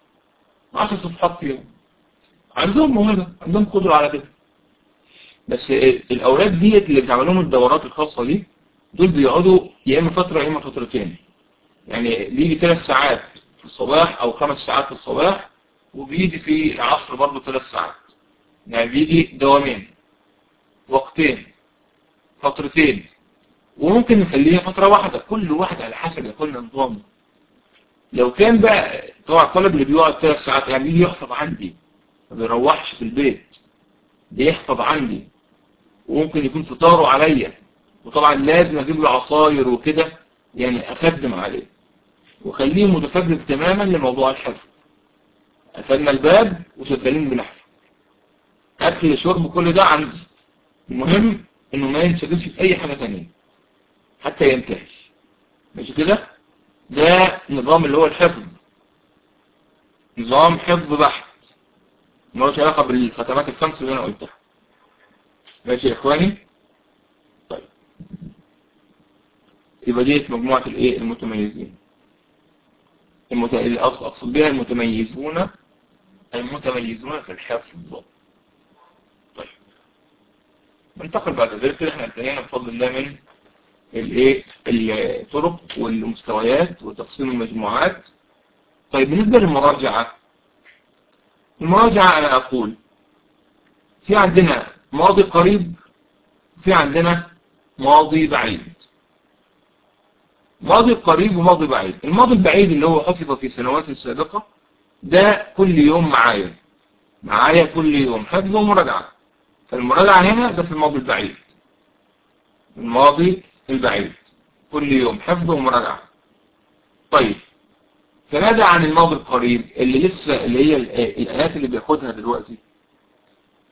10 صفحات في يوم. عندهم موهبة عندهم قدرة على كده بس الأولاد ديت اللي بتعمل لهم الدورات الخاصة دي دول بيقعدوا يا إما فترة يا إما فترتين. يعني بيجي ثلاث ساعات في الصباح أو خمس ساعات في الصباح وبيجي في العصر برضه ثلاث ساعات. يعني بيجي دوامين وقتين فترتين وممكن نخليها فترة واحدة كل واحد على حسب يكون نظامه لو كان بقى طبعا الطالب اللي بيقعد ثلاث ساعات يعني بيجي يحفظ عندي ما بيروحش في البيت بيحفظ عندي وممكن يكون فطاره عليا وطبعا لازم أجيب له عصاير وكده يعني أخدم عليه. وخليه متفرغ تماما لموضوع الحفظ. قفلنا الباب وشغالين بنحفظ. أكل شرب كل ده عندي. المهم إنه ما ينشغلش في اي حاجة تانية. حتى ينتهي ماشي كده؟ ده نظام اللي هو الحفظ. نظام حفظ بحت. ملوش علاقة بالختمات الخمس اللي أنا قلتها. ماشي يا إخواني؟ طيب. يبقى ديت مجموعة الإيه؟ المتميزين. المت... أقصد بها المتميزون. المتميزون في الحفظ. ننتقل بعد ذلك كده إحنا انتهينا بفضل الله من الإيه؟ الطرق والمستويات وتقسيم المجموعات. طيب بالنسبة للمراجعة المراجعة أنا أقول في عندنا ماضي قريب في عندنا ماضي بعيد. ماضي قريب وماضي بعيد. الماضي البعيد اللي هو حفظ في سنوات سابقة ده كل يوم معايا. معايا كل يوم حفظ ومراجعة. فالمراجعة هنا ده في الماضي البعيد. الماضي البعيد. كل يوم حفظ ومراجعة. طيب. فماذا عن الماضي القريب اللي لسه اللي هي الآيات اللي بياخدها دلوقتي.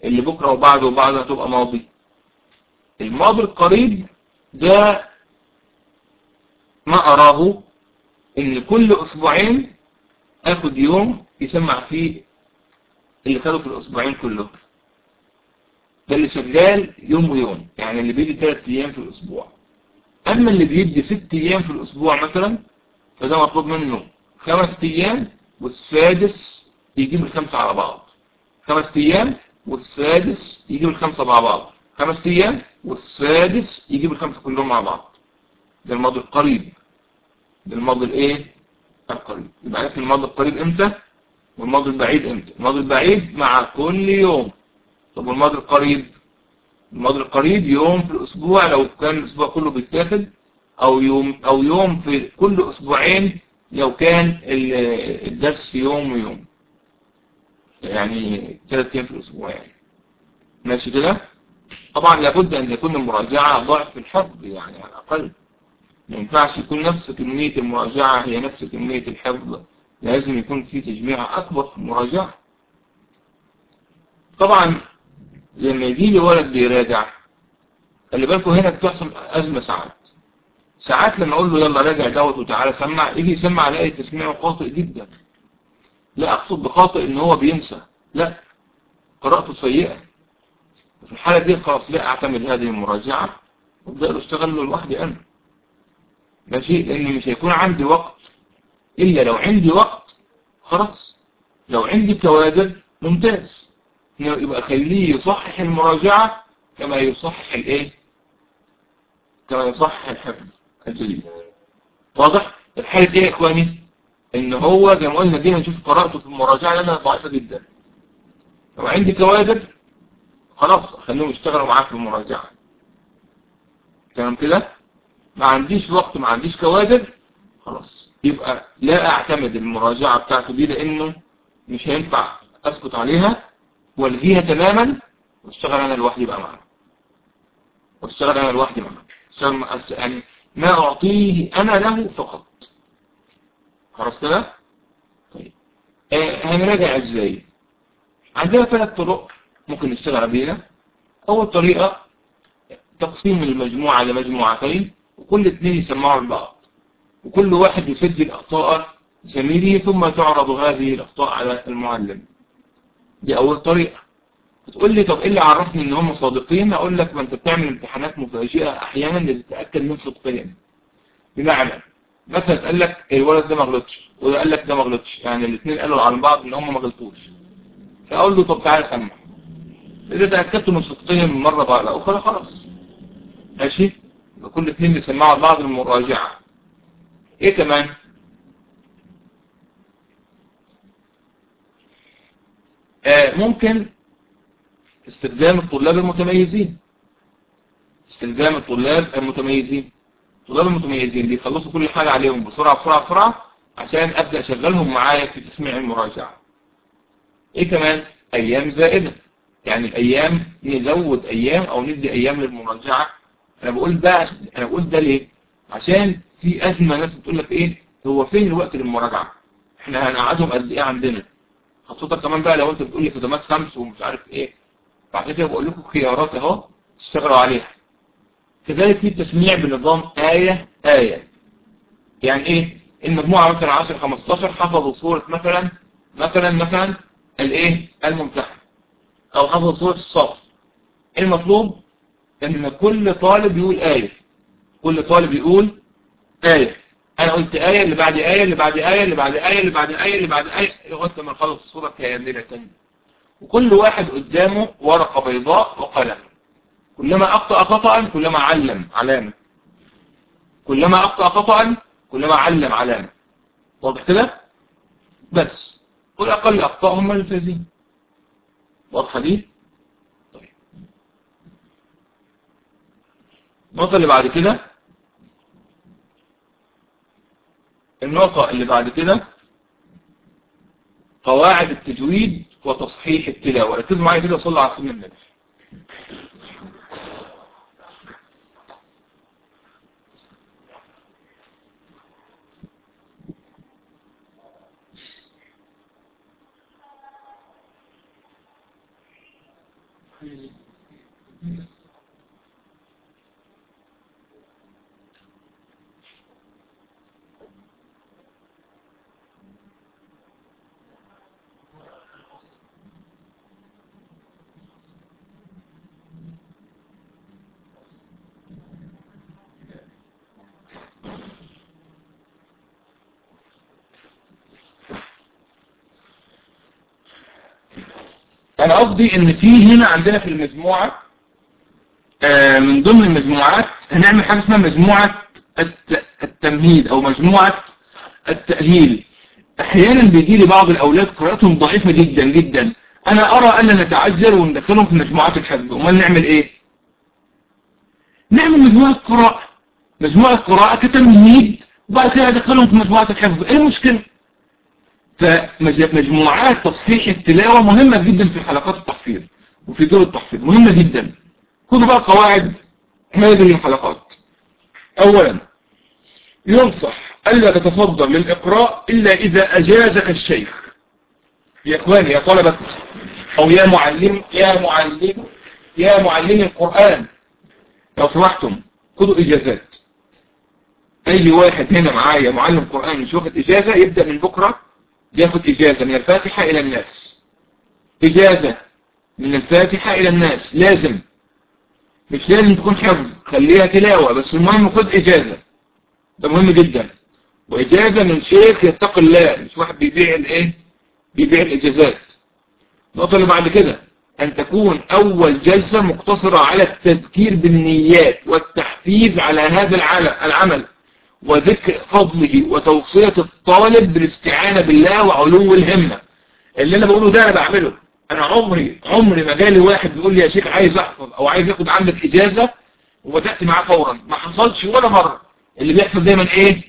اللي بكرة وبعده وبعده هتبقى ماضي. الماضي القريب ده ما أراه إن كل أسبوعين أخد يوم يسمع فيه اللي خده في الأسبوعين كلهم. ده اللي شغال يوم ويوم يعني اللي بيدي ثلاث أيام في الأسبوع. أما اللي بيدي ست أيام في الأسبوع مثلا فده مطلوب منه خمس أيام والسادس يجيب الخمسة على بعض. خمس أيام والسادس يجيب الخمسة مع بعض. خمس أيام والسادس يجيب الخمسة كلهم مع بعض. ده الماضي القريب. ده الماضي الإيه؟ القريب. يبقى عرفنا الماضي القريب إمتى؟ والماضي البعيد إمتى؟ الماضي البعيد مع كل يوم. طب والماضي القريب؟ الماضي القريب يوم في الأسبوع لو كان الأسبوع كله بيتاخد أو يوم أو يوم في كل أسبوعين لو كان الدرس يوم ويوم. يعني ثلاث أيام في الأسبوع يعني. ماشي كده؟ طبعا لابد أن يكون المراجعة ضعف الحفظ يعني على الأقل. ما ينفعش يكون نفس كمية المراجعة هي نفس كمية الحفظ. لازم يكون في تجميع أكبر في المراجعة. طبعا لما يجي لي ولد بيراجع خلي بالكم هنا بتحصل أزمة ساعات. ساعات لما أقول له يلا راجع دوت وتعالى سمع يجي يسمع الاقي تسميعه خاطئ جدا. لا أقصد بخاطئ إن هو بينسى لا. قراءته سيئة. في الحالة دي خلاص لا أعتمد هذه المراجعة. وابدأ أشتغل له لوحدي أنا. ماشي؟ لأن مش هيكون عندي وقت. إلا لو عندي وقت خلاص. لو عندي كوادر ممتاز. يبقى خليه يصحح المراجعة كما يصحح الايه؟ كما يصحح الحفظ الجديد. واضح؟ الحالة إيه يا إخواني إن هو زي ما قلنا دينا نشوف قراءته في المراجعة لأنها ضعيفة جدا. لو عندي كوادر خلاص خليهم يشتغلوا معاه في المراجعة. تمام كده؟ ما عنديش وقت ما عنديش كوادر خلاص. يبقى لا أعتمد المراجعة بتاعته دي لأنه مش هينفع أسكت عليها. والغيها تماما واشتغل أنا لوحدي بقى معاه واشتغل أنا لوحدي معاه يعني ما أعطيه أنا له فقط. خلاص كده؟ طيب. آه هنراجع إزاي؟ عندنا ثلاث طرق ممكن نشتغل بيها. أول طريقة تقسيم المجموعة لمجموعتين وكل اثنين يسمعوا لبعض. وكل واحد يسجل أخطاء زميله ثم تعرض هذه الأخطاء على المعلم. دي أول طريقة. تقول لي طب إيه اللي عرفني إن هم صادقين؟ أقول لك ما أنت بتعمل امتحانات مفاجئة أحيانا لتتأكد من صدقهم بمعنى مثلا قال لك الولد ده ما غلطش وده قال لك ده ما غلطش يعني الاثنين قالوا على بعض إن هم ما غلطوش. فأقول له طب تعالى سمع. إذا تأكدت من صدقهم مرة بعد أخرى خلاص. ماشي؟ كل اثنين بيسمعوا بعض المراجعة. إيه كمان آه ممكن استخدام الطلاب المتميزين. استخدام الطلاب المتميزين. الطلاب المتميزين اللي يخلصوا كل حاجة عليهم بسرعة بسرعة بسرعة عشان أبدأ أشغلهم معايا في تسميع المراجعة. إيه كمان؟ أيام زائدة. يعني الأيام نزود أيام أو ندي أيام للمراجعة. أنا بقول ده أنا بقول ده ليه؟ عشان في أزمة ناس بتقول لك إيه؟ هو فين الوقت للمراجعة؟ إحنا هنقعدهم قد إيه عندنا؟ خاصة كمان بقى لو أنت بتقول لي خدمات خمس ومش عارف إيه بعد كده بقول لكم خيارات أهو تشتغلوا عليها. كذلك في التسميع بنظام آية آية. يعني إيه؟ المجموعة مثلا 10 15 حفظوا سورة مثلا مثلا مثلا الايه؟ الممتحن. أو حفظوا سورة الصف المطلوب إن كل طالب يقول آية. كل طالب يقول آية. أنا قلت آية اللي بعد آية اللي بعد آية اللي بعد آية اللي بعد آية اللي بعد آية لغاية لما نخلص السورة كاملة وكل واحد قدامه ورقة بيضاء وقلم. كلما أخطأ خطأ كلما علم علامة. كلما أخطأ خطأ كلما علم علامة. واضح كده؟ بس. والأقل أخطاء هم الفازين واضحة دي؟ طيب. النقطة اللي بعد كده؟ النقطة اللي بعد كده قواعد التجويد وتصحيح التلاوة. ركزوا معايا كده وصلوا على سنة النبي. أنا قصدي إن في هنا عندنا في المجموعة آه من ضمن المجموعات هنعمل حاجة اسمها مجموعة التمهيد أو مجموعة التأهيل. أحيانا بيجي لي بعض الأولاد قراءتهم ضعيفة جدا جدا. أنا أرى أن نتعجل وندخلهم في مجموعات الحفظ أمال نعمل إيه؟ نعمل مجموعة قراءة. مجموعة قراءة كتمهيد وبعد كده ندخلهم في مجموعة الحفظ إيه المشكلة؟ فمجموعات تصحيح التلاوة مهمة جدا في حلقات التحفيظ وفي دور التحفيظ مهمة جدا. خذوا بقى قواعد هذه الحلقات. اولا ينصح ألا تتصدر للإقراء إلا إذا أجازك الشيخ. يا إخواني يا طلبة أو يا معلم يا معلم يا معلم القرآن. لو سمحتم خذوا إجازات. أي واحد هنا معايا معلم قرآن مش واخد إجازة يبدأ من بكرة ياخد إجازة من الفاتحة إلى الناس. إجازة من الفاتحة إلى الناس. لازم. مش لازم تكون حفظ خليها تلاوة. بس المهم خد إجازة. ده مهم جدا. وإجازة من شيخ يتقي الله. مش واحد بيبيع الإيه بيبيع الإجازات. النقطة اللي بعد كده. أن تكون أول جلسة مقتصرة على التذكير بالنيات والتحفيز على هذا العمل. وذكر فضله وتوصية الطالب بالاستعانة بالله وعلو الهمة. اللي أنا بقوله ده أنا بعمله. أنا عمري عمري ما جالي واحد بيقول لي يا شيخ عايز أحفظ أو عايز أخد عندك إجازة وبدأت معاه فورا. ما حصلش ولا مرة. اللي بيحصل دايما إيه؟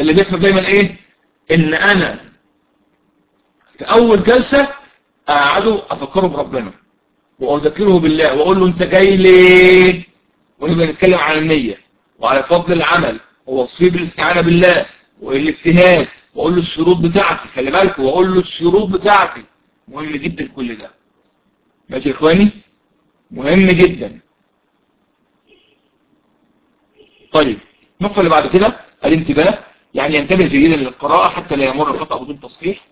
اللي بيحصل دايما إيه؟ إن أنا في أول جلسة أقعده أفكره بربنا وأذكره بالله وأقول له أنت جاي ليه؟ ونبقى نتكلم عن النية. وعلى فضل العمل ووصفيه بالاستعانة بالله والاجتهاد واقول له الشروط بتاعتي خلي بالك واقول له الشروط بتاعتي. مهم جدا كل ده. ماشي يا إخواني؟ مهم جدا. طيب النقطة اللي بعد كده الانتباه يعني ينتبه جيدا للقراءة حتى لا يمر الخطأ بدون تصحيح.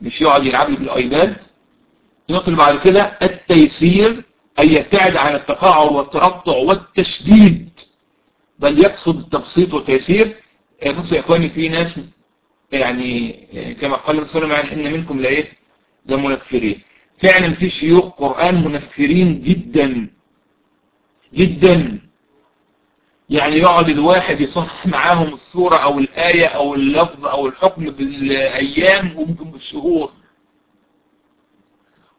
مش يقعد يلعب لي بالآيباد. ينقل بعد كده التيسير أن يبتعد عن التقاعر والتقطع والتشديد. بل يقصد التبسيط والتيسير بصوا يا إخواني في ناس يعني كما قال الرسول يعني إن منكم لا إيه؟ لمنفرين. فعلا في شيوخ قرآن منفرين جدا جدا. يعني يقعد الواحد يصحح معاهم السورة أو الآية أو اللفظ أو الحكم بالأيام وممكن بالشهور.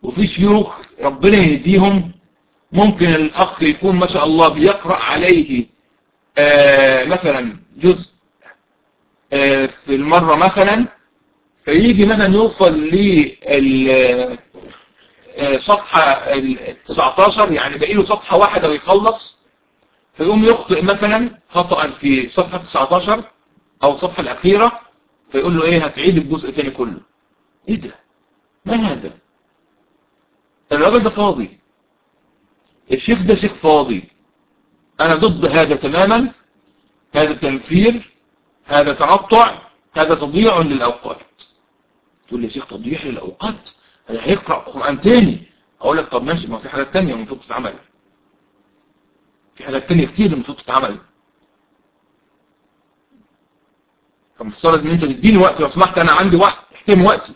وفي شيوخ ربنا يهديهم ممكن الأخ يكون ما شاء الله بيقرأ عليه آه مثلا جزء آه في المرة مثلا فيجي مثلا يوصل لل صفحة ال 19 يعني باقي له صفحة واحدة ويخلص فيقوم يخطئ مثلا خطأ في صفحة 19 أو الصفحة الأخيرة فيقول له إيه هتعيد الجزء تاني كله. إيه ده؟ ما هذا؟ الراجل ده فاضي. الشيخ ده شيخ فاضي. أنا ضد هذا تماما هذا تنفير هذا تقطع هذا تضييع للأوقات. تقول لي يا شيخ تضييع للأوقات؟ هذا هيقرأ قرآن تاني. أقول لك طب ماشي ما في حاجات تانية المفروض تتعمل في حاجات تانية كتير المفروض تتعمل فمفترض إن أنت تديني وقت لو سمحت أنا عندي وقت احترم وقتي.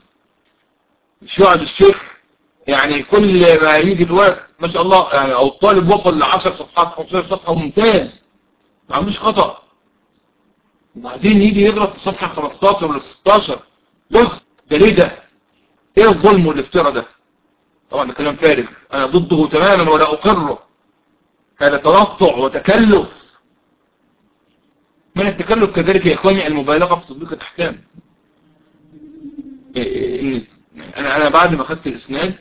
مش يقعد الشيخ يعني كل ما يجي الوقت ما شاء الله يعني أو الطالب وصل ل 10 صفحات 15 صفحة ممتاز. ما عندوش خطأ. وبعدين يجي يغلط في صفحة 15 ولا 16 بص ده ليه ده؟ إيه الظلم والافتراء ده؟ طبعا ده كلام فارغ. أنا ضده تماما ولا أقره. هذا تنطع وتكلف. من التكلف كذلك يا إخواني المبالغة في تطبيق الأحكام. أنا أنا بعد ما خدت الإسناد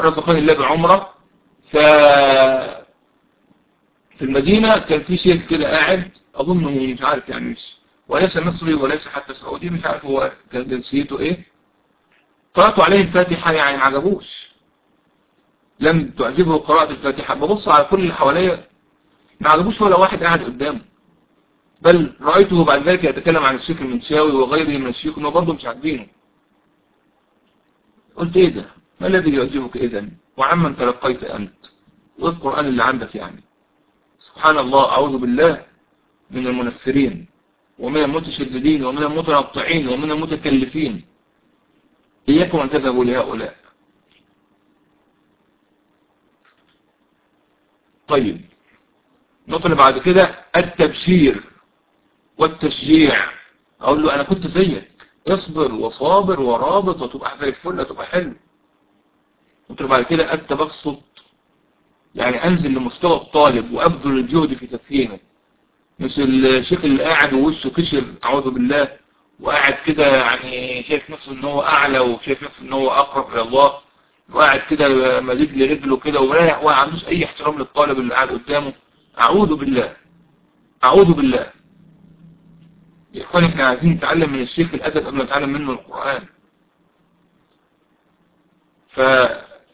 رزقني الله بعمرة ف في المدينة كان في شيخ كده قاعد أظنه مش عارف يعني مش وليس مصري وليس حتى سعودي مش عارف هو جنسيته إيه. قرأت عليه الفاتحة يعني ما عجبوش. لم تعجبه قراءة الفاتحة. ببص على كل اللي حواليا ما عجبوش ولا واحد قاعد قدامه. بل رأيته بعد ذلك يتكلم عن الشيخ المنشاوي وغيره من الشيوخ انه برضه مش عاجبينه. قلت إيه ده؟ ما الذي يعجبك إذا؟ وعمن تلقيت أنت. والقرآن اللي عندك يعني. سبحان الله أعوذ بالله من المنفرين ومن المتشددين ومن المتنطعين ومن المتكلفين. إياكم أن تذهبوا لهؤلاء. طيب اللي بعد كده التبشير والتشجيع. أقول له أنا كنت زيك. اصبر وصابر ورابط وتبقى زي الفل وتبقى حلو. النقطة اللي بعد كده التبسط يعني أنزل لمستوى الطالب وأبذل الجهد في تفهيمه مش الشيخ اللي قاعد ووشه كشر أعوذ بالله وقاعد كده يعني شايف نفسه إن هو أعلى وشايف نفسه إن هو أقرب إلى الله. وقاعد كده مديد لرجله كده وما عندوش أي احترام للطالب اللي قاعد قدامه. أعوذ بالله أعوذ بالله. يا إخواني إحنا عايزين نتعلم من الشيخ الأدب قبل ما نتعلم منه القرآن.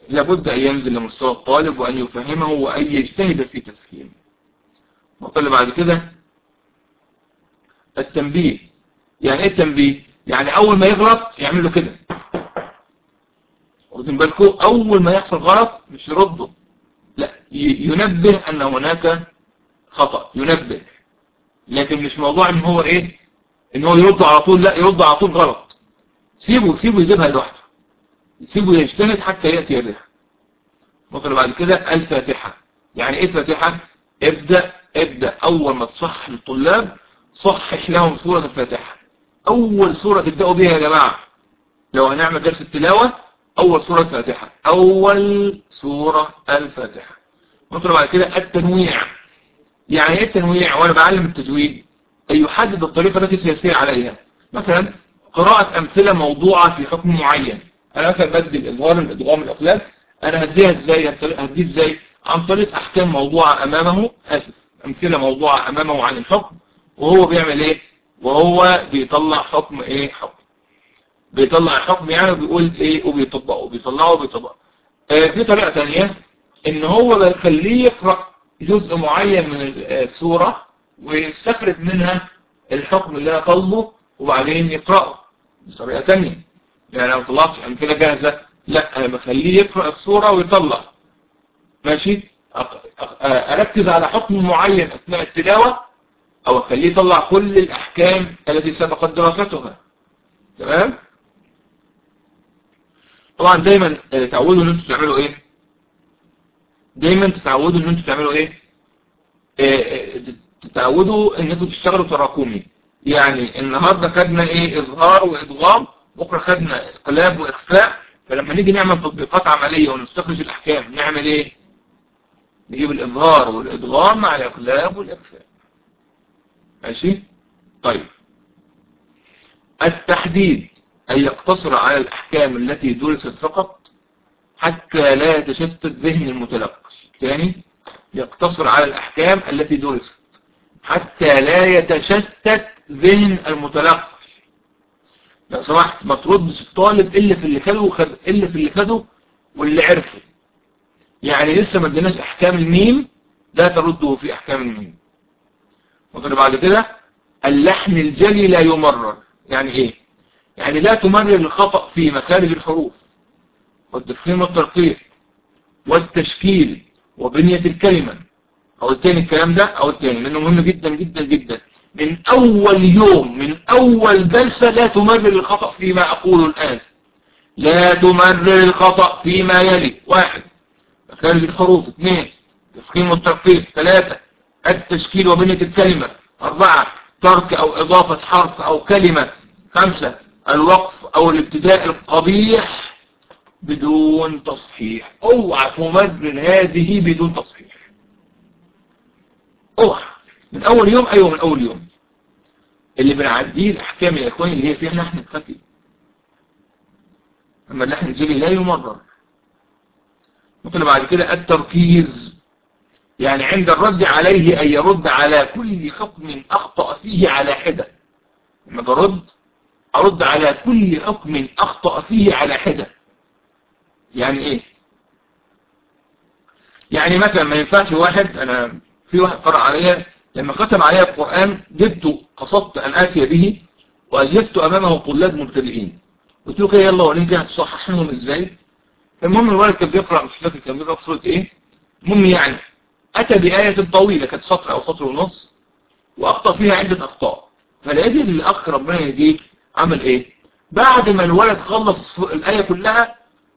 فلابد أن ينزل لمستوى الطالب وأن يفهمه وأن يجتهد في تفهيمه. النقطة بعد كده التنبيه. يعني إيه التنبيه؟ يعني أول ما يغلط يعمل له كده. واخدين بالكم؟ أول ما يحصل غلط مش يرده. لا ينبه أن هناك خطأ. ينبه. لكن مش موضوع إن هو إيه؟ إن هو يرد على طول. لا يرد على طول غلط. سيبه سيبه يجيبها لوحده. سيبه يجتهد حتى يأتي بها النقطة بعد كده الفاتحة. يعني إيه الفاتحة؟ ابدأ ابدأ. أول ما تصح للطلاب صحح لهم سورة الفاتحة. أول سورة تبدأوا بها يا جماعة. لو هنعمل درس التلاوة أول سورة الفاتحة. أول سورة الفاتحة. نطلب بعد كده التنويع. يعني إيه التنويع؟ وأنا بعلم التجويد. ان يحدد الطريقة التي سيسير عليها. مثلا قراءة أمثلة موضوعة في حكم معين. أنا مثلا بدي الإظهار الادغام الاقلال أنا هديها إزاي؟ هديه إزاي؟ عن طريق أحكام موضوعة أمامه آسف أمثلة موضوعة أمامه عن الحكم وهو بيعمل إيه؟ وهو بيطلع حكم إيه؟ حكم. بيطلع الحكم يعني وبيقول إيه؟ وبيطبقه بيطلعه وبيطبقه. آه في طريقة تانية إن هو بيخليه يقرأ جزء معين من السورة ويستخرج منها الحكم اللي أنا طالبه وبعدين يقرأه بطريقة تانية. يعني لو طلعتش امثلة جاهزة لا أنا بخليه يقرأ الصورة ويطلع. ماشي؟ أركز على حكم معين أثناء التلاوة أو أخليه يطلع كل الأحكام التي سبقت دراستها. تمام؟ طبعا دايما تعودوا إن أنتوا تعملوا إيه؟ دايما تتعودوا إن أنتوا تعملوا إيه؟ تتعودوا إنكم تشتغلوا تراكمي. يعني النهاردة خدنا إيه؟ إظهار وإدغام بكرة خدنا اقلاب وإخفاء فلما نيجي نعمل تطبيقات عملية ونستخرج الأحكام نعمل إيه؟ نجيب الإظهار والإدغام مع الإقلاب والإخفاء. ماشي؟ طيب. التحديد أن يقتصر على الأحكام التي درست فقط حتى لا يتشتت ذهن المتلقي ثاني يقتصر على الأحكام التي درست حتى لا يتشتت ذهن المتلقي لو سمحت ما تردش الطالب إلا في اللي خده وخد إلا في اللي خده واللي عرفه. يعني لسه ما اديناش أحكام الميم لا ترده في أحكام الميم. وقال بعد كده اللحن الجلي لا يمرر. يعني إيه؟ يعني لا تمرر الخطأ في مخارج الحروف والتفخيم والترقيق والتشكيل وبنية الكلمة. أو التاني الكلام ده أو التاني لأنه مهم جدا جدا جدا. من أول يوم من أول جلسة لا تمرر الخطأ فيما اقوله الآن. لا تمرر الخطأ فيما يلي. واحد مخارج الحروف اثنين تفخيم والترقيق ثلاثة التشكيل وبنية الكلمة. أربعة ترك أو إضافة حرف أو كلمة. خمسة الوقف أو الابتداء القبيح بدون تصحيح. أوعى تمرر هذه بدون تصحيح. أوعى. من أول يوم أيوة من أول يوم. اللي بنعديه الأحكام يا إخواني اللي هي فيها نحن الخفي أما اللحن الجلي لا يمرر. ممكن بعد كده التركيز يعني عند الرد عليه أن يرد على كل حكم أخطأ فيه على حدة. لما برد أرد على كل حكم أخطأ فيه على حدة. يعني إيه؟ يعني مثلا ما ينفعش واحد أنا في واحد قرأ عليا لما ختم عليا القرآن جبت قصدت أن آتي به وأجلست أمامه طلاب مبتدئين. قلت له كده يلا وريني كده هتصحح لهم إزاي؟ المهم الولد كان بيقرأ مش فاكر كان بيقرأ سورة إيه؟ المهم يعني أتى بآية طويلة كانت سطر أو سطر ونص وأخطأ فيها عدة أخطاء. فلقيت الأخ ربنا يهديه عمل إيه؟ بعد ما الولد خلص الآية كلها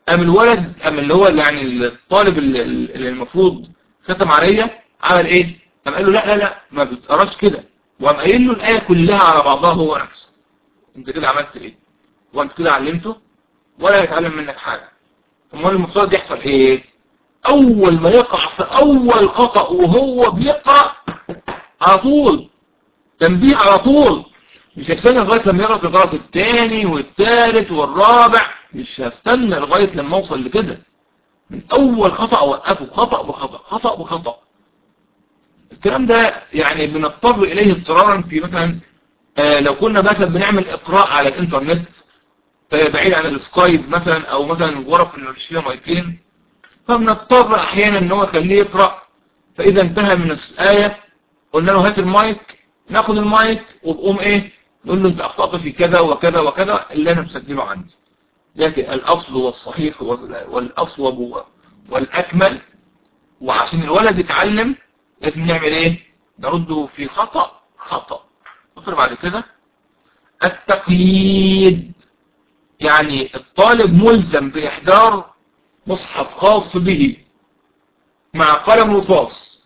قام الولد قام اللي هو يعني الطالب اللي المفروض ختم عليا عمل إيه؟ قام قال له لا لا لا ما بتقراش كده. وقام قايل له الآية كلها على بعضها هو نفسه. أنت كده عملت إيه؟ وأنت كده علمته؟ ولا هيتعلم منك حاجة. أمال المفترض يحصل إيه؟ أول ما يقع في أول خطأ وهو بيقرأ على طول. تنبيه على طول. مش هستنى لغاية لما يغلط الغلط الثاني والثالث والرابع. مش هستنى لغاية لما اوصل لكده. من أول خطأ اوقفه خطأ بخطأ خطأ بخطأ. الكلام ده يعني بنضطر إليه اضطرارا في مثلا آه لو كنا مثلا بنعمل إقراء على الإنترنت آه بعيد عن السكايب مثلا أو مثلا الغرف اللي فيها مايكين فبنضطر أحيانا إن هو يخليه يقرأ. فإذا انتهى من الآية قلنا له هات المايك ناخد المايك وبقوم إيه نقول له أنت أخطأت في كذا وكذا وكذا اللي أنا مسجله عندي. لكن الأصل والصحيح والأصوب والأكمل وعشان الولد يتعلم لازم نعمل إيه؟ نرده في خطأ خطأ. فكر بعد كده التقييد. يعني الطالب ملزم بإحضار مصحف خاص به مع قلم رصاص.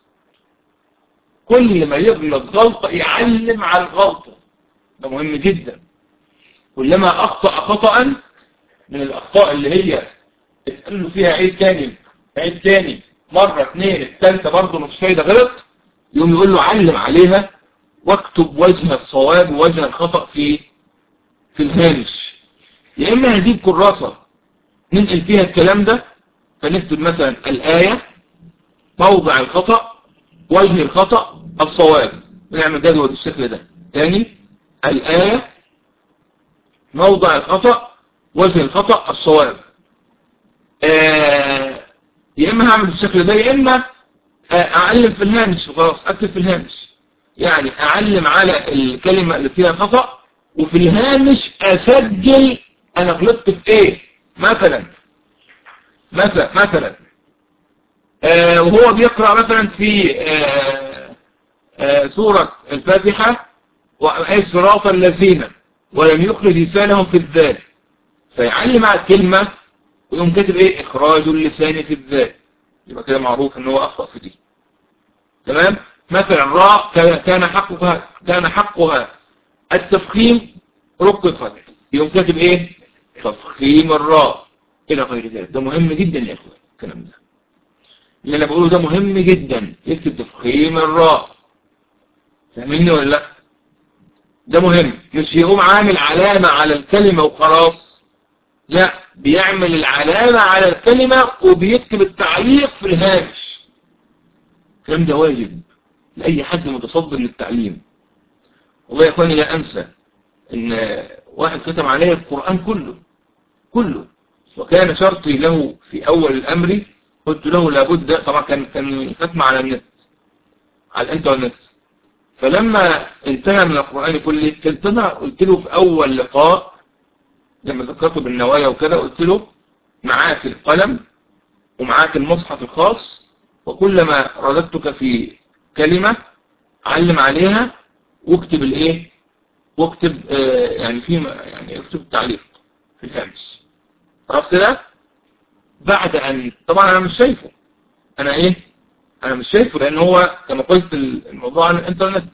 كل ما يغلط غلطة يعلم على الغلطة. ده مهم جدا. كلما أخطأ خطأ من الأخطاء اللي هي اتقال له فيها عيد تاني عيد تاني. مرة اتنين التالتة برضه مش فايدة غلط. يقوم يقول له علم عليها واكتب وجه الصواب ووجه الخطأ في في الهامش. يا إما هنجيب كراسة ننقل فيها الكلام ده فنكتب مثلا الآية موضع الخطأ وجه الخطأ الصواب. بنعمل جدول بالشكل ده. تاني الآية موضع الخطأ وجه الخطأ الصواب. آه يا إما هعمل بالشكل ده يا إما أعلم في الهامش وخلاص أكتب في الهامش. يعني أعلم على الكلمة اللي فيها خطأ وفي الهامش أسجل أنا غلطت في إيه. مثلا مثلا مثلا آه وهو بيقرأ مثلا في آه آه سورة الفاتحة وأي صراط الذين ولم يخرج لسانهم في الذال. فيعلم على الكلمة ويقوم كاتب إيه؟ إخراج اللسان في الذال يبقى كده معروف إن هو أخطأ في دي. تمام؟ مثلا راء كان حقها كان حقها التفخيم رققت يقوم كاتب إيه؟ تفخيم الراء. إلى غير ذلك. ده مهم جدا يا إخوان الكلام ده. اللي أنا بقوله ده مهم جدا. يكتب تفخيم الراء. فاهميني ولا لأ؟ ده مهم. مش يقوم عامل علامة على الكلمة وخلاص. لا. بيعمل العلامة على الكلمة وبيكتب التعليق في الهامش. الكلام ده واجب لأي حد متصدر للتعليم. والله يا إخواني لا أنسى إن واحد ختم عليه القرآن كله كله. وكان شرطي له في أول الأمر قلت له لابد طبعا كان كان ختم على النت على الإنترنت. فلما انتهى من القرآن كله قلت له قلت له في أول لقاء لما ذكرته بالنوايا وكذا قلت له معاك القلم ومعاك المصحف الخاص وكلما رددتك في كلمة علم عليها واكتب الايه؟ واكتب آه يعني في يعني اكتب التعليق في الهامش. خلاص كده؟ بعد ان طبعا أنا مش شايفه. أنا إيه؟ أنا مش شايفه لأن هو كما قلت الموضوع عن الإنترنت.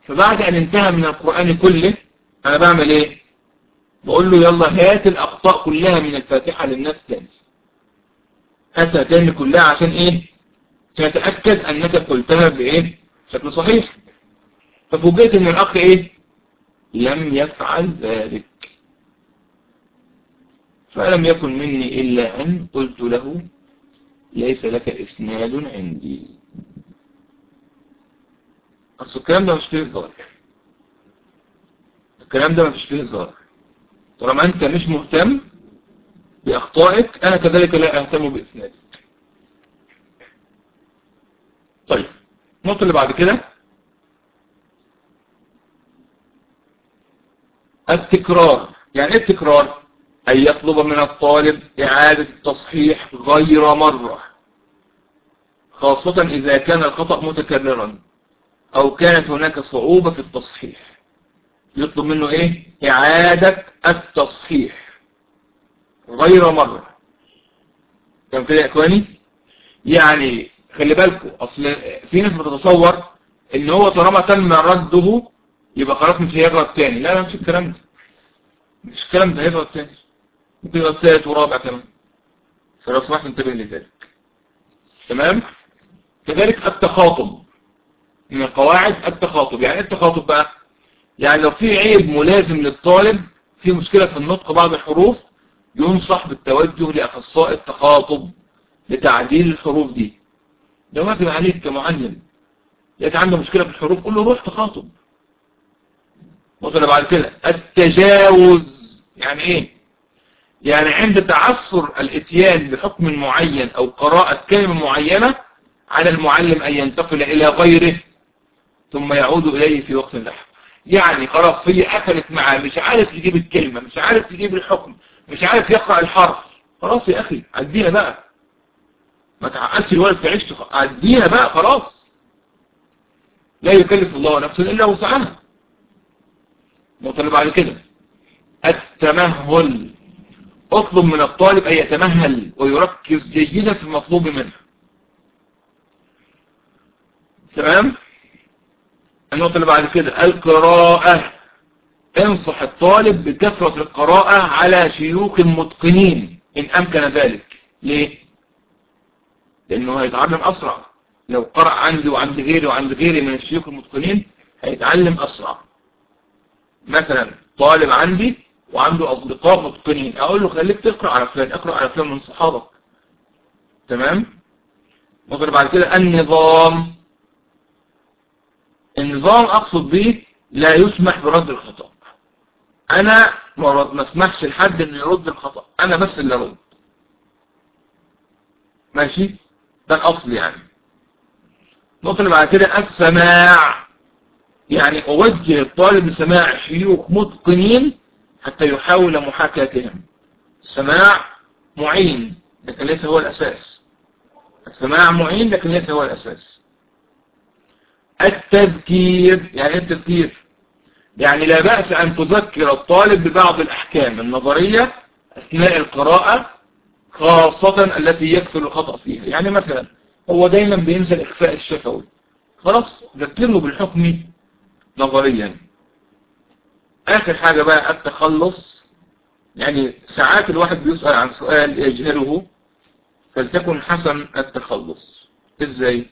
فبعد أن انتهى من القرآن كله أنا بعمل إيه؟ بقول له يلا هات الأخطاء كلها من الفاتحة للناس تاني. هاتها تاني كلها عشان إيه؟ عشان اتأكد أنك قلتها بإيه؟ بشكل صحيح. ففوجئت إن الأخ إيه؟ لم يفعل ذلك. فلم يكن مني إلا أن قلت له ليس لك إسناد عندي. أصل الكلام ده مش فيه هزار الكلام ده مش فيه هزار طالما انت مش مهتم بأخطائك أنا كذلك لا أهتم بإسنادك. طيب النقطة اللي بعد كده. التكرار. يعني إيه التكرار؟ أن يطلب من الطالب إعادة التصحيح غير مرة خاصة إذا كان الخطأ متكررا أو كانت هناك صعوبة في التصحيح. يطلب منه إيه؟ إعادة التصحيح. غير مرة. كم كده يا إخواني؟ يعني خلي بالكم أصل في ناس بتتصور إن هو طالما تم رده يبقى خلاص مش هيغلط تاني. لا لا مش الكلام ده. مش الكلام ده هيغلط تاني. ممكن يغلط تالت ورابع كمان. فلو سمحت انتبه لذلك. تمام؟ كذلك التخاطب. من القواعد التخاطب. يعني إيه التخاطب بقى؟ يعني لو في عيب ملازم للطالب في مشكلة في النطق بعض الحروف ينصح بالتوجه لأخصائي التخاطب لتعديل الحروف دي. ده واجب عليك كمعلم لقيت عنده مشكلة في الحروف قول له روح تخاطب. وطلع بعد كده التجاوز يعني إيه؟ يعني عند تعثر الإتيان بحكم معين أو قراءة كلمة معينة على المعلم أن ينتقل إلى غيره ثم يعود إليه في وقت لاحق. يعني خلاص هي قفلت معاه مش عارف يجيب الكلمة مش عارف يجيب الحكم مش عارف يقرأ الحرف. خلاص يا أخي عديها بقى. ما تعقدش الولد في عيشته عديها بقى خلاص. لا يكلف الله نفسا إلا وسعها. النقطة بعد كده. التمهل. اطلب من الطالب أن يتمهل ويركز جيدا في المطلوب منه. تمام؟ النقطة اللي بعد كده القراءة. انصح الطالب بكثرة القراءة على شيوخ متقنين إن أمكن ذلك. ليه؟ لأنه هيتعلم أسرع. لو قرأ عندي وعند غيري وعند غيري من الشيوخ المتقنين هيتعلم أسرع. مثلا طالب عندي وعنده أصدقاء متقنين. أقول له خليك تقرأ على فلان اقرأ على فلان من صحابك. تمام؟ ممكن بعد كده النظام. النظام أقصد به لا يسمح برد الخطأ. أنا ما اسمحش لحد إنه يرد الخطأ. أنا بس اللي أرد. ماشي؟ ده الأصل يعني. النقطة اللي بعد كده السماع. يعني أوجه الطالب لسماع شيوخ متقنين حتى يحاول محاكاتهم. السماع معين لكن ليس هو الأساس. السماع معين لكن ليس هو الأساس. التذكير يعني التذكير؟ يعني لا بأس أن تذكر الطالب ببعض الأحكام النظرية أثناء القراءة خاصة التي يكثر الخطأ فيها. يعني مثلا هو دايما بينسى الإخفاء الشفوي. خلاص ذكره بالحكم نظريا. آخر حاجة بقى التخلص. يعني ساعات الواحد بيسأل عن سؤال يجهله فلتكن حسن التخلص. إزاي؟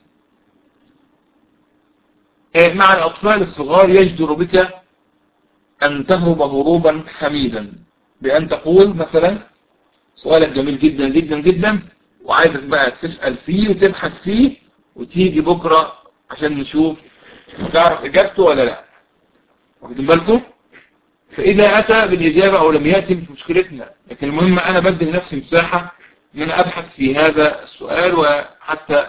مع الأطفال الصغار يجدر بك أن تهرب هروبا حميدا. بأن تقول مثلا سؤالك جميل جدا جدا جدا وعايزك بقى تسأل فيه وتبحث فيه وتيجي بكرة عشان نشوف تعرف إجابته ولا لأ. واخدين بالكم؟ فإذا أتى بالإجابة أو لم يأتي مش مشكلتنا. لكن المهم أنا بدي لنفسي مساحة أن أنا أبحث في هذا السؤال وحتى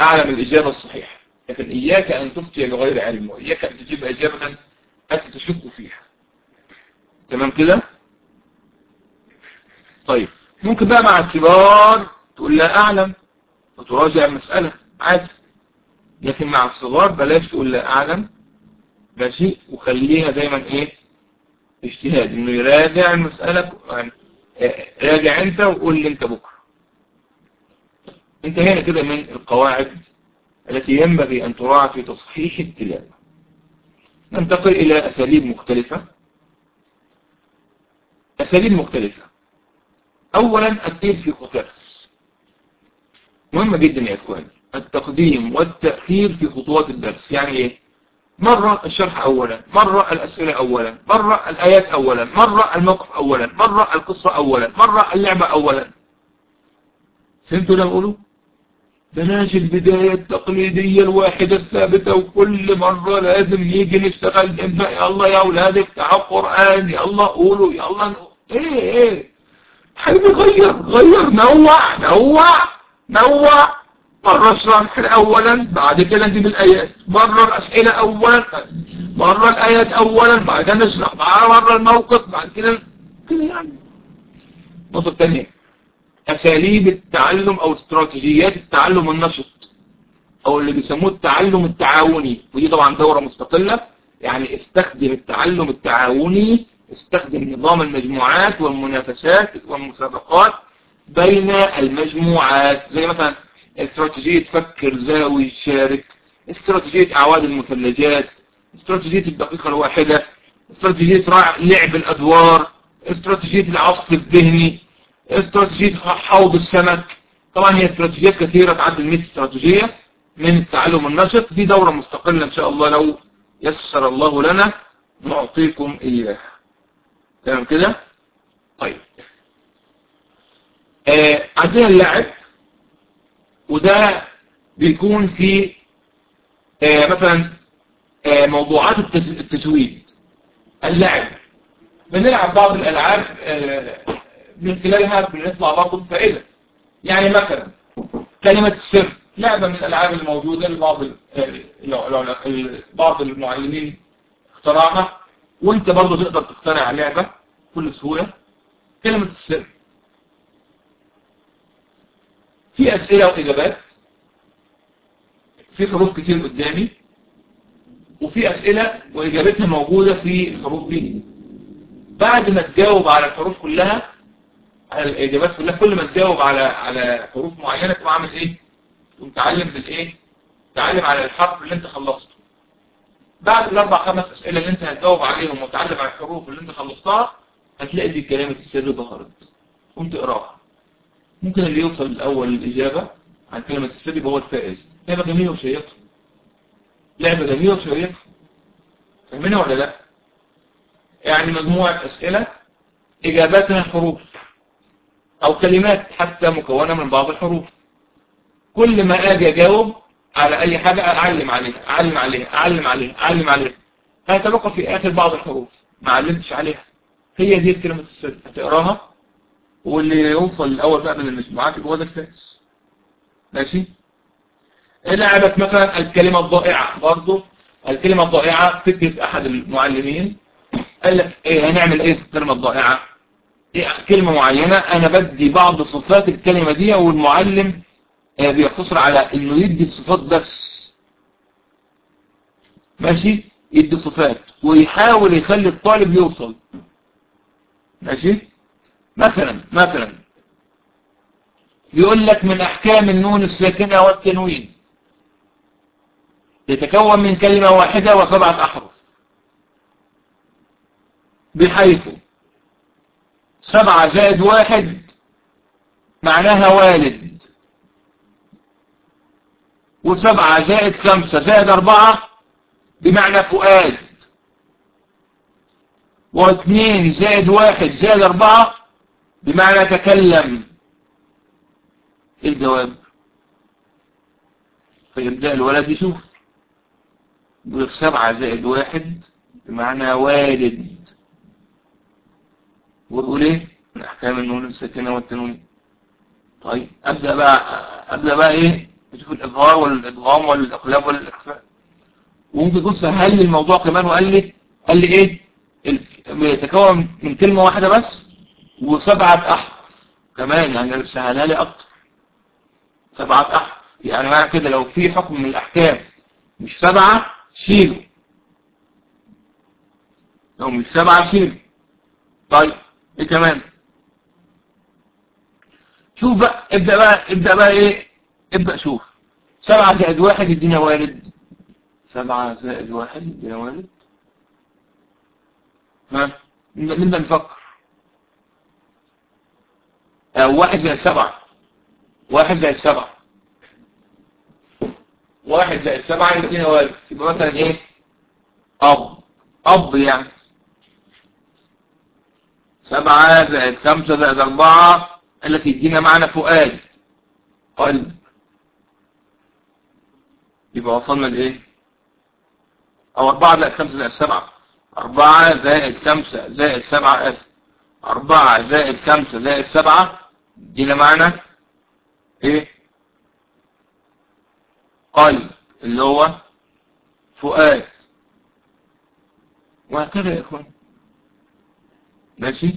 أعلم الإجابة الصحيحة. لكن إياك أن تفتي بغير علم وإياك أن تجيب إجابة أنت تشك فيها. تمام كده؟ طيب ممكن بقى مع الكبار تقول لا أعلم وتراجع المسألة عادي. لكن مع الصغار بلاش تقول لا أعلم ماشي؟ وخليها دايما إيه؟ اجتهاد إنه يراجع المسألة راجع أنت وقول لي أنت بكرة. انتهينا كده من القواعد التي ينبغي أن تراعى في تصحيح التلاوة ننتقل إلى أساليب مختلفة. أساليب مختلفة. أولا التير في قطرس مهمة جدا يا أخواني التقديم والتأخير في خطوات الدرس. يعني إيه؟ مرة الشرح أولا مرة الأسئلة أولا مرة الآيات أولا مرة الموقف أولا مرة القصة أولا مرة اللعبة أولا. فهمتوا اللي أقوله بلاش البداية التقليدية الواحدة الثابتة وكل مرة لازم نيجي نشتغل. يا الله يا أولاد افتحوا القرآن يا الله قولوا يا الله إيه إيه. حبيبي غير غير نوع نوع نوع. مرة اشرح اولا بعد كده نجيب الآيات. مرة الأسئلة اولا مرة الآيات اولا بعد كده نشرح مرة الموقف بعد كده كده يعني. النقطة الثانية. أساليب التعلم أو استراتيجيات التعلم النشط أو اللي بيسموه التعلم التعاوني ودي طبعا دورة مستقلة. يعني استخدم التعلم التعاوني استخدم نظام المجموعات والمنافسات والمسابقات بين المجموعات. زي مثلا استراتيجية فكر زاوي شارك استراتيجية أعواد المثلجات استراتيجية الدقيقة الواحدة استراتيجية لعب الأدوار استراتيجية العصف الذهني. استراتيجية حوض السمك. طبعا هي استراتيجيات كثيرة تعدل 100 استراتيجية من التعلم النشط. دي دورة مستقلة إن شاء الله لو يسر الله لنا. نعطيكم إياها. تمام كده؟ طيب. آه عندنا اللعب. وده بيكون في آه مثلا آه موضوعات التزويد اللعب. بنلعب بعض الألعاب من خلالها بنطلع برضه بفائدة يعني مثلا كلمة السر لعبة من الألعاب الموجودة لبعض بعض المعلمين اخترعها وانت برضه تقدر تخترع لعبة بكل سهولة. كلمة السر. في أسئلة وإجابات. في حروف كتير قدامي. وفي أسئلة وإجابتها موجودة في الحروف دي. بعد ما تجاوب على الحروف كلها على الإجابات كلها كل ما تجاوب على على حروف معينة تقوم عامل إيه؟ تقوم تعلم بالإيه؟ تعلم على الحرف اللي أنت خلصته. بعد الأربع خمس أسئلة اللي أنت هتجاوب عليهم وتعلم على الحروف اللي أنت خلصتها هتلاقي دي كلمة السر ظهرت. قوم تقراها ممكن اللي يوصل الأول للإجابة عن كلمة السر يبقى هو الفائز. لعبة جميلة وشيقة. لعبة جميلة وشيقة. فاهمينها ولا لأ؟ يعني مجموعة أسئلة إجاباتها حروف. أو كلمات حتى مكونة من بعض الحروف. كل ما أجي أجاوب على أي حاجة أعلم عليها أعلم عليها أعلم عليها أعلم عليها. هتبقى في آخر بعض الحروف ما علمتش عليها. هي دي كلمة السر. هتقراها؟ واللي يوصل الأول بقى من المجموعات يبقى هو ده الفائز ماشي؟ لعبت مثلا؟ الكلمة الضائعة. برضو الكلمة الضائعة فكرة أحد المعلمين. قال لك إيه هنعمل إيه في الكلمة الضائعة؟ إيه كلمة معينة أنا بدي بعض صفات الكلمة دي والمعلم بيقتصر على إنه يدي الصفات بس. ماشي؟ يدي صفات ويحاول يخلي الطالب يوصل. ماشي؟ مثلا مثلا يقول لك من أحكام النون الساكنة والتنوين يتكون من كلمة واحدة وسبعة أحرف. بحيث سبعة زائد واحد معناها والد. وسبعة زائد خمسة زائد أربعة بمعنى فؤاد. واثنين زائد واحد زائد أربعة بمعنى تكلم. إيه الجواب؟ فيبدأ الولد يشوف. يقول سبعة زائد واحد بمعنى والد. وتقول إيه؟ من احكام النون الساكنة والتنوين. طيب أبدأ بقى أبدأ بقى إيه؟ أشوف الإظهار ولا الادغام ولا الاقلاب ولا الاخفاء وممكن يبص هل الموضوع كمان وقال لي قال لي إيه؟ بيتكون من كلمة واحدة بس وسبعة أحرف. كمان يعني سهلها لي أكتر. سبعة أحرف. يعني معنى كده لو في حكم من الأحكام مش سبعة شيله لو مش سبعة شيله طيب إيه كمان؟ شوف بقى ابدأ بقى ابدأ بقى إيه؟ ابدأ شوف. سبعة زائد واحد يدينا والد. سبعة زائد واحد يدينا والد. ها؟ نبدأ نفكر. أو واحد زائد سبعة. واحد زائد سبعة. واحد زائد سبعة يدينا والد. يبقى مثلا إيه؟ أب. أب يعني. سبعة زائد خمسة زائد أربعة قال لك يدينا معنى فؤاد. قلب يبقى وصلنا لإيه؟ أو أربعة زائد خمسة زائد سبعة. أربعة زائد خمسة زائد سبعة أف أربعة زائد خمسة زائد سبعة. يدينا معنى إيه؟ قلب اللي هو فؤاد. وهكذا يا إخوان. ماشي؟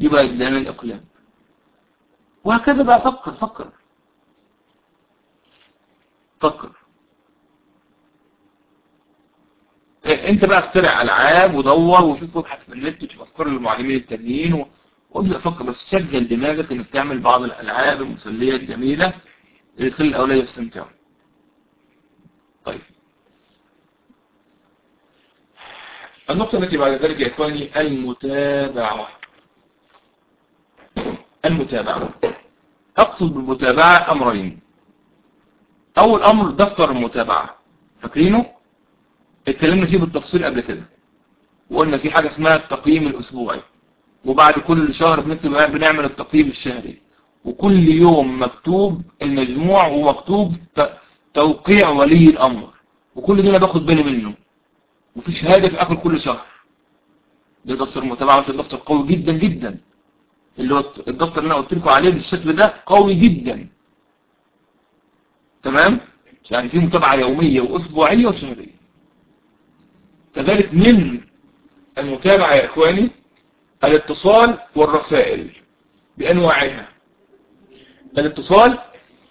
يبقى قدام الإقلاب وهكذا بقى فكر فكر. فكر. انت بقى اخترع ألعاب ودور وشوف وابحث في النت تشوف أفكار المعلمين التانيين. وابدأ فكر. بس شغل دماغك إنك تعمل بعض الألعاب المسلية الجميلة اللي تخلي الأولاد يستمتعوا. طيب. النقطة التي بعد ذلك يا إخواني المتابعة. المتابعة. أقصد بالمتابعة أمرين. أول أمر دفتر المتابعة. فاكرينه؟ اتكلمنا فيه بالتفصيل قبل كده. وقلنا في حاجة اسمها التقييم الأسبوعي. وبعد كل شهر بنعمل التقييم الشهري. وكل يوم مكتوب المجموع ومكتوب توقيع ولي الأمر. وكل ده أنا باخد بالي منه. شهادة في آخر كل شهر. ده دفتر متابعة عشان دفتر قوي جدا جدا. اللي هو الدفتر اللي أنا قلت لكم عليه بالشكل ده قوي جدا. تمام؟ يعني في متابعة يومية وأسبوعية وشهرية. كذلك من المتابعة يا إخواني الاتصال والرسائل بأنواعها. الاتصال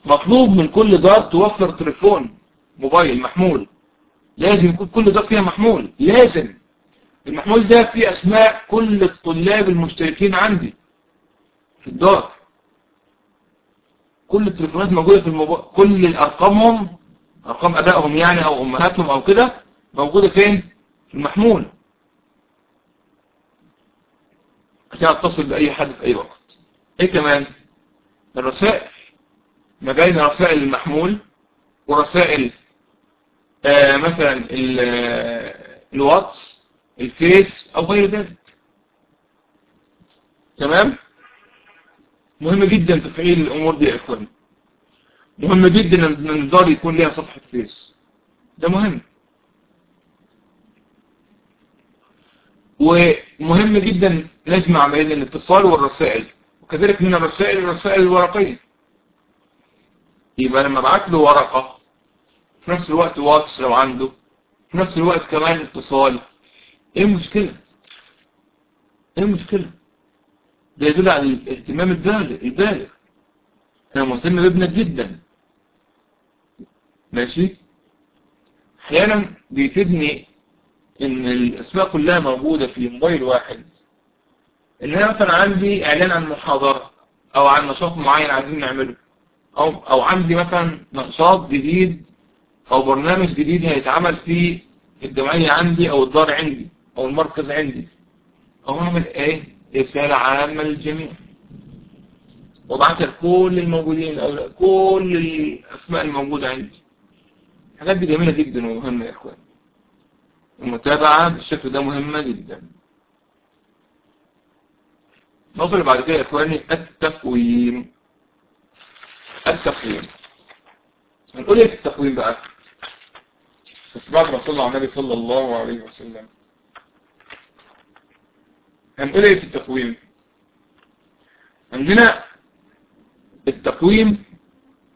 مطلوب من كل دار توفر تليفون موبايل محمول. لازم يكون كل دار فيها محمول لازم. المحمول ده فيه أسماء كل الطلاب المشتركين عندي. في الدار. كل التليفونات موجودة في الموبايل كل أرقامهم أرقام أبائهم يعني أو أمهاتهم أو كده موجودة فين؟ في المحمول. عشان أتصل بأي حد في أي وقت. إيه كمان؟ الرسائل. ما بين رسائل المحمول ورسائل مثلا الواتس الفيس أو غير ذلك. تمام؟ مهم جدا تفعيل الأمور دي يا إخواني. مهم جدا أن الدار يكون لها صفحة فيس. ده مهم. ومهم جدا نجمع بين الاتصال والرسائل. وكذلك من الرسائل الرسائل الورقية. يبقى لما أبعت له ورقة في نفس الوقت واتس لو عنده في نفس الوقت كمان اتصال. إيه المشكلة؟ إيه المشكلة؟ ده يدل على الاهتمام البالغ البالغ. أنا مهتم بابنك جدا. ماشي؟ أحيانا بيفيدني إن الأسماء كلها موجودة في موبايل واحد. إن أنا مثلا عندي إعلان عن محاضرة أو عن نشاط معين عايزين نعمله أو أو عندي مثلا نشاط جديد أو برنامج جديد هيتعمل في الجمعية عندي أو الدار عندي أو المركز عندي. أو أعمل إيه؟ رسالة عامة للجميع. وضعتها لكل الموجودين أو كل الأسماء الموجودة عندي. الحاجات دي جميلة جدا ومهمة يا إخوان. المتابعة بالشكل ده مهمة جدا. النقطة بعد كده يا إخواني التقويم. التقويم. هنقول إيه في التقويم بقى؟ ما صلى على النبي صلى الله عليه وسلم. هنقول إيه في التقويم؟ عندنا التقويم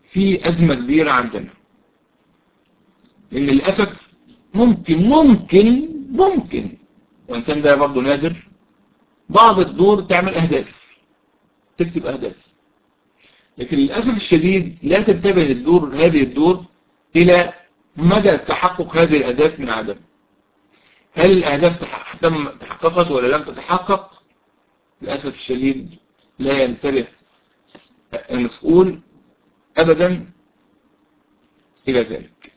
في أزمة كبيرة عندنا. لأن للأسف ممكن ممكن ممكن وإن كان ده برضه نادر بعض الدور تعمل أهداف تكتب أهداف. لكن للأسف الشديد لا تنتبه الدور هذه الدور إلى مدى تحقق هذه الأهداف من عدم؟ هل الأهداف تحققت ولا لم تتحقق؟ للأسف الشديد لا ينتبه المسؤول أبدا إلى ذلك.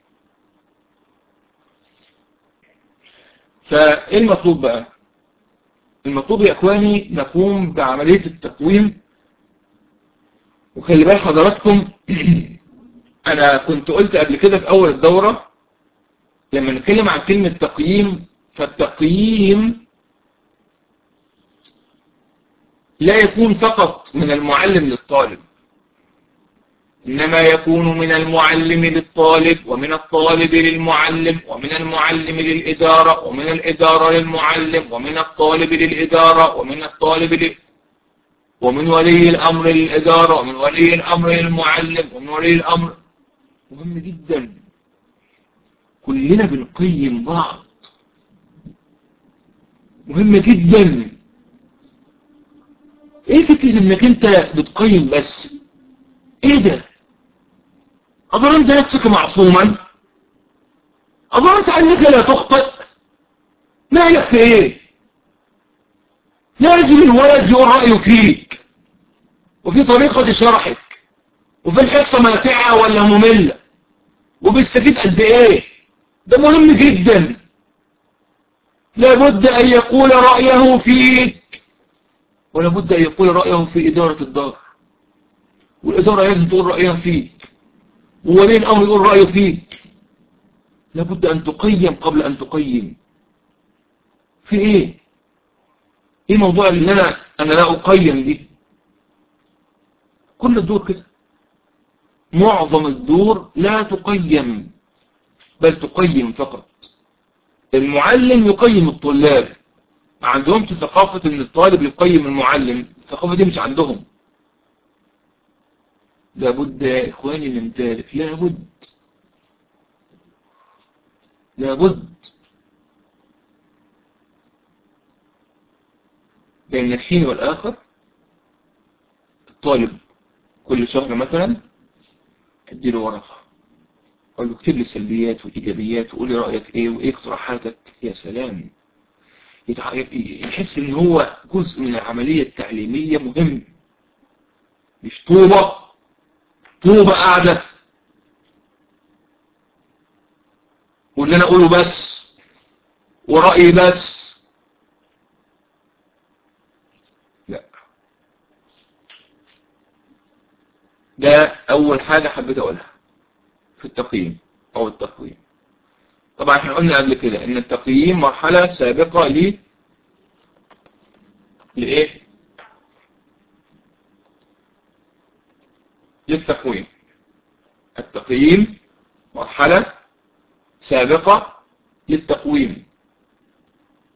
فإيه المطلوب بقى؟ المطلوب يا أخواني نقوم بعملية التقويم. وخلي بال حضراتكم أنا كنت قلت قبل كده في أول الدورة لما نتكلم عن كلمة تقييم فالتقييم لا يكون فقط من المعلم للطالب إنما يكون من المعلم للطالب ومن الطالب للمعلم ومن المعلم للإدارة ومن الإدارة للمعلم ومن الطالب للإدارة ومن الطالب ل... ومن ولي الأمر للإدارة ومن ولي الأمر للمعلم ومن ولي الأمر مهم جدا. كلنا بنقيم بعض. مهم جدا. إيه فكرة إنك أنت بتقيم بس؟ إيه ده؟ أظننت نفسك معصوما. أظننت أنك لا تخطئ. مالك في إيه؟ لازم الولد يقول رأيه فيك. وفي طريقة شرحك. وفي الحصة ماتعة ولا مملة. وبيستفيد قد إيه ده مهم جدا. لابد أن يقول رأيه فيك. ولابد أن يقول رأيه في إدارة الدار. والإدارة لازم تقول رأيها فيك. وولي الامر يقول رأيه فيك. لابد أن تقيم قبل أن تقيم. في إيه؟ إيه موضوع ان أنا أنا لا أقيم دي؟ كل الدور كده. معظم الدور لا تقيم بل تقيم فقط. المعلم يقيم الطلاب. ما عندهمش ثقافة إن الطالب يقيم المعلم. الثقافة دي مش عندهم. لابد يا إخواني من ذلك. لابد. لابد. بين الحين والآخر الطالب كل شهر مثلا اديله ورقة. أقول له اكتب لي السلبيات والإيجابيات وقول لي رأيك إيه وايه اقتراحاتك يا سلام. يحس إن هو جزء من العملية التعليمية مهم. مش طوبة. طوبة قاعدة. واللي أنا أقوله بس. ورأيي بس لا ده أول حاجة حبيت أقولها في التقييم أو التقويم. طبعا إحنا قلنا قبل كده إن التقييم مرحلة سابقة ل لإيه؟ للتقويم. التقييم مرحلة سابقة للتقويم.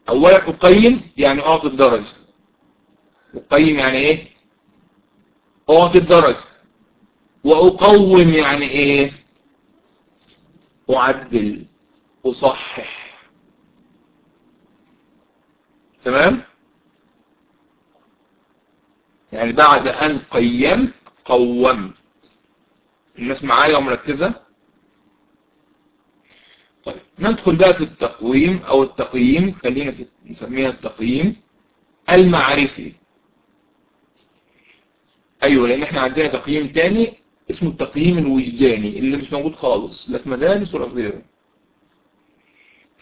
اولا أقيم يعني أعطي الدرجة. أقيم يعني إيه؟ أعطي الدرجة. وأقوم يعني إيه؟ أعدل أصحح. تمام؟ يعني بعد أن قيمت قومت. الناس معايا ومركزة؟ طيب ندخل بقى في التقويم أو التقييم خلينا نسميها التقييم. المعرفي أيوة لأن إحنا عندنا تقييم تاني. اسمه التقييم الوجداني اللي مش موجود خالص لا في مدارس ولا في غيره.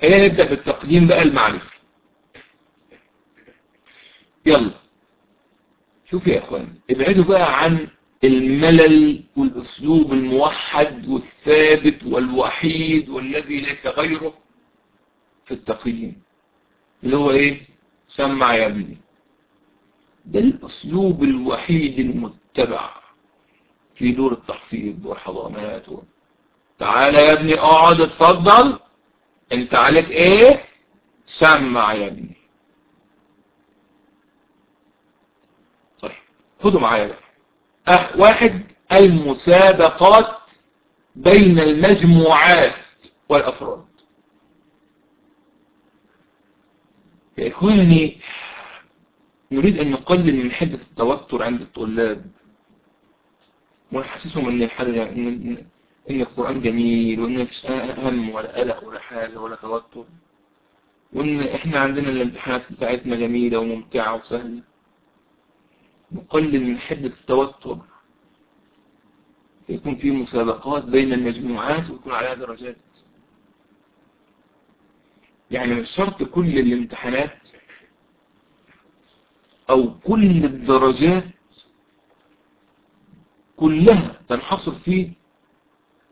خلينا نبدأ بالتقييم بقى المعرفي. يلا. شوف يا إخوان ابعدوا بقى عن الملل والأسلوب الموحد والثابت والوحيد والذي ليس غيره في التقييم. اللي هو إيه؟ سمع يا ابني. ده الأسلوب الوحيد المتبع. في دور التحفيظ والحضانات و... تعالى يا ابني اقعد اتفضل. انت عليك إيه؟ سمع يا ابني. طيب خدوا معايا بقى. أه واحد المسابقات بين المجموعات والأفراد. يا إخواني نريد أن نقلل من حدة التوتر عند الطلاب. ونحسسهم أن الحاجة إن, إن القرآن جميل وإن مفيش هم ولا قلق ولا حاجة ولا توتر وإن إحنا عندنا الامتحانات بتاعتنا جميلة وممتعة وسهلة. نقلل من حدة التوتر. يكون في مسابقات بين المجموعات ويكون عليها درجات. يعني مش شرط كل الامتحانات أو كل الدرجات كلها تنحصر في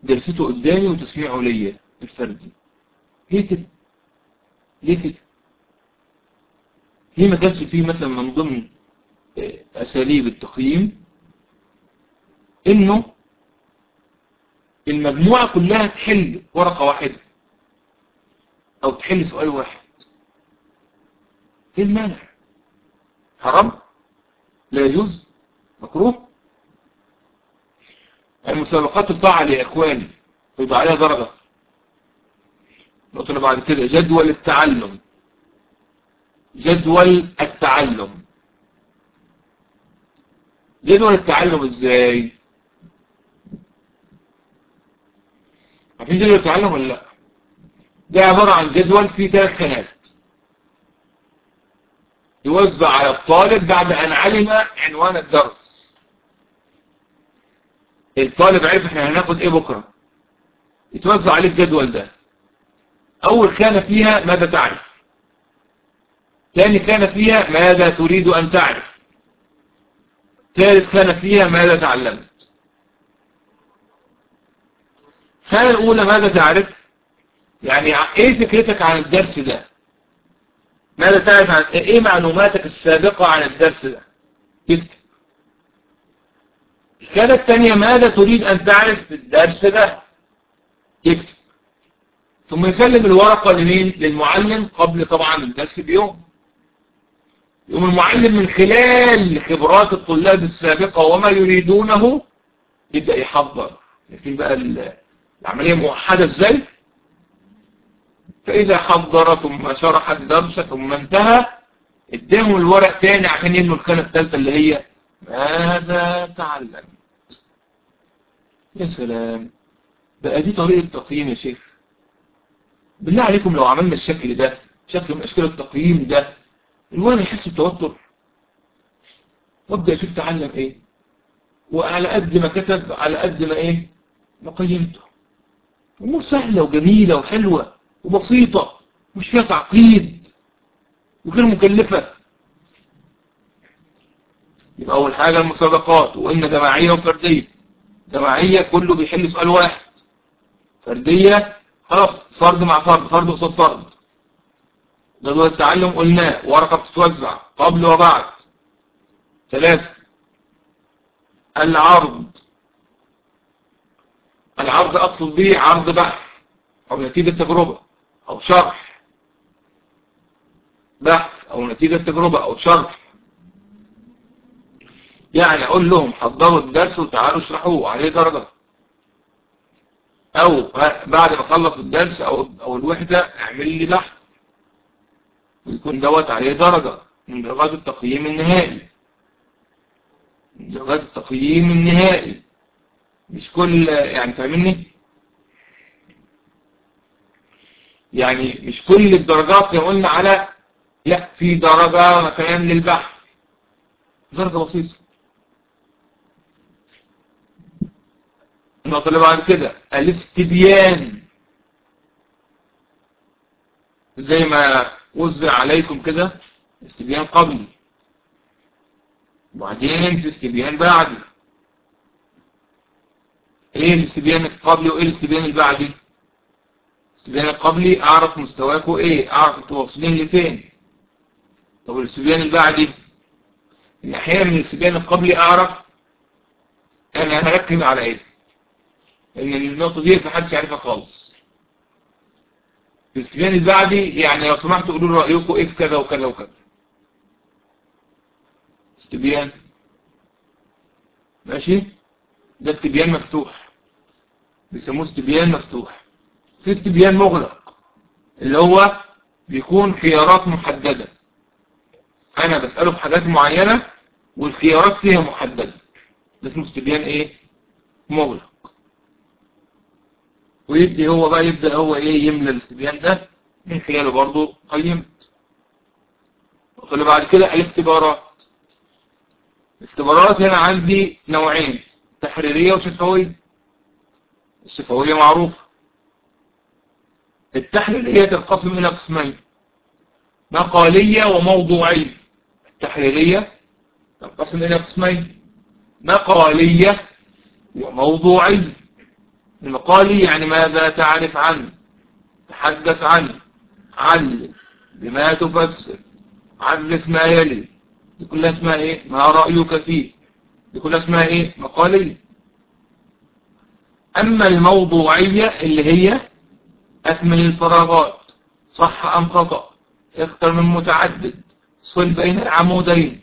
جلسته قدامي وتسميعه ليا الفردي. ليه كده؟ ليه كده؟ ليه ما كانش فيه مثلا من ضمن أساليب التقييم؟ إنه المجموعة كلها تحل ورقة واحدة أو تحل سؤال واحد. إيه المانع؟ حرام؟ لا يجوز؟ مكروه؟ المسابقات يا اخواني يبقى عليها درجة. اللي بعد كده جدول التعلم. جدول التعلم. جدول التعلم إزاي؟ عارفين جدول التعلم ولا لا؟ ده عبارة عن جدول فيه ثلاث خانات يوزع على الطالب بعد أن علم عنوان الدرس. الطالب عرف إحنا هناخد إيه بكرة. يتوزع عليه الجدول ده. أول خانة فيها ماذا تعرف؟ ثاني خانة فيها ماذا تريد أن تعرف؟ ثالث خانة فيها ماذا تعلمت؟ الخانة الأولى ماذا تعرف؟ يعني إيه فكرتك عن الدرس ده؟ ماذا تعرف عن إيه معلوماتك السابقة عن الدرس ده؟ اكتب الخانة الثانية ماذا تريد أن تعرف في الدرس ده؟ اكتب. ثم يسلم الورقة لمين؟ للمعلم قبل طبعا الدرس بيوم. يوم المعلم من خلال خبرات الطلاب السابقة وما يريدونه يبدأ يحضر. لكن بقى العملية موحدة إزاي؟ فإذا حضر ثم شرح الدرس ثم انتهى اداهم الورق تاني عشان يبنوا الخانة الثالثة اللي هي ماذا تعلم. يا سلام. بقى دي طريقة تقييم يا شيخ. بالله عليكم لو عملنا الشكل ده شكل من أشكال التقييم ده الولد يحس بتوتر. وابدأ أشوف تعلم إيه؟ وعلى قد ما كتب على قد ما إيه؟ ما قيمته. أمور سهلة وجميلة وحلوة وبسيطة مش فيها تعقيد وغير مكلفة. يبقى أول حاجة المسابقات وإن جماعية وفردية. جماعية كله بيحل سؤال واحد. فردية خلاص فرد مع فرد فرد قصاد فرد. جدول التعلم قلناه ورقة بتتوزع قبل وبعد. ثلاثة العرض. العرض أقصد به عرض بحث أو نتيجة تجربة أو شرح. بحث أو نتيجة تجربة أو شرح. يعني أقول لهم حضروا الدرس وتعالوا اشرحوه عليه درجة. أو بعد ما اخلص الدرس أو أو الوحدة اعمل لي بحث ويكون دوت عليه درجة. من درجات التقييم النهائي. من درجات التقييم النهائي. مش كل يعني فاهمني؟ يعني مش كل الدرجات زي ما قلنا على لا في درجة مثلا للبحث. درجة بسيطة. اللي بعد كده. الاستبيان. زي ما وزع عليكم كده استبيان قبلي وبعدين في استبيان بعدي إيه الاستبيان القبلي وايه الاستبيان البعدي الاستبيان القبلي اعرف مستواكم إيه؟ اعرف أنتوا واصلين لفين طب الاستبيان البعدي ان أحيانا من الاستبيان القبلي اعرف. أنا هركز على إيه؟ النقطة دي محدش يعرفها خالص. الاستبيان البعدي يعني لو سمحتوا قولوا رأيكم إيه في كذا وكذا وكذا. استبيان ماشي؟ ده استبيان مفتوح. بيسموه استبيان مفتوح. في استبيان مغلق اللي هو بيكون خيارات محددة. أنا بسأله في حاجات معينة والخيارات فيها محددة. ده اسمه استبيان إيه؟ مغلق. ويبدي هو بقى يبدأ هو إيه يملى الاستبيان ده من خلاله برضو قيمت اللي بعد كده الاختبارات. الاختبارات هنا عندي نوعين تحريرية وشفوية. الشفوية معروفة. التحريرية تنقسم إلى قسمين مقالية وموضوعية. التحريرية تنقسم إلى قسمين مقالية وموضوعية. المقالي يعني ماذا تعرف عنه تحدث عنه علم بما تفسر عرف ما يلي دي كلها إيه؟ ما رأيك فيه دي كلها إيه؟ مقالية أما الموضوعية اللي هي أكمل الفراغات صح أم خطأ؟ اختر من متعدد صل بين العمودين.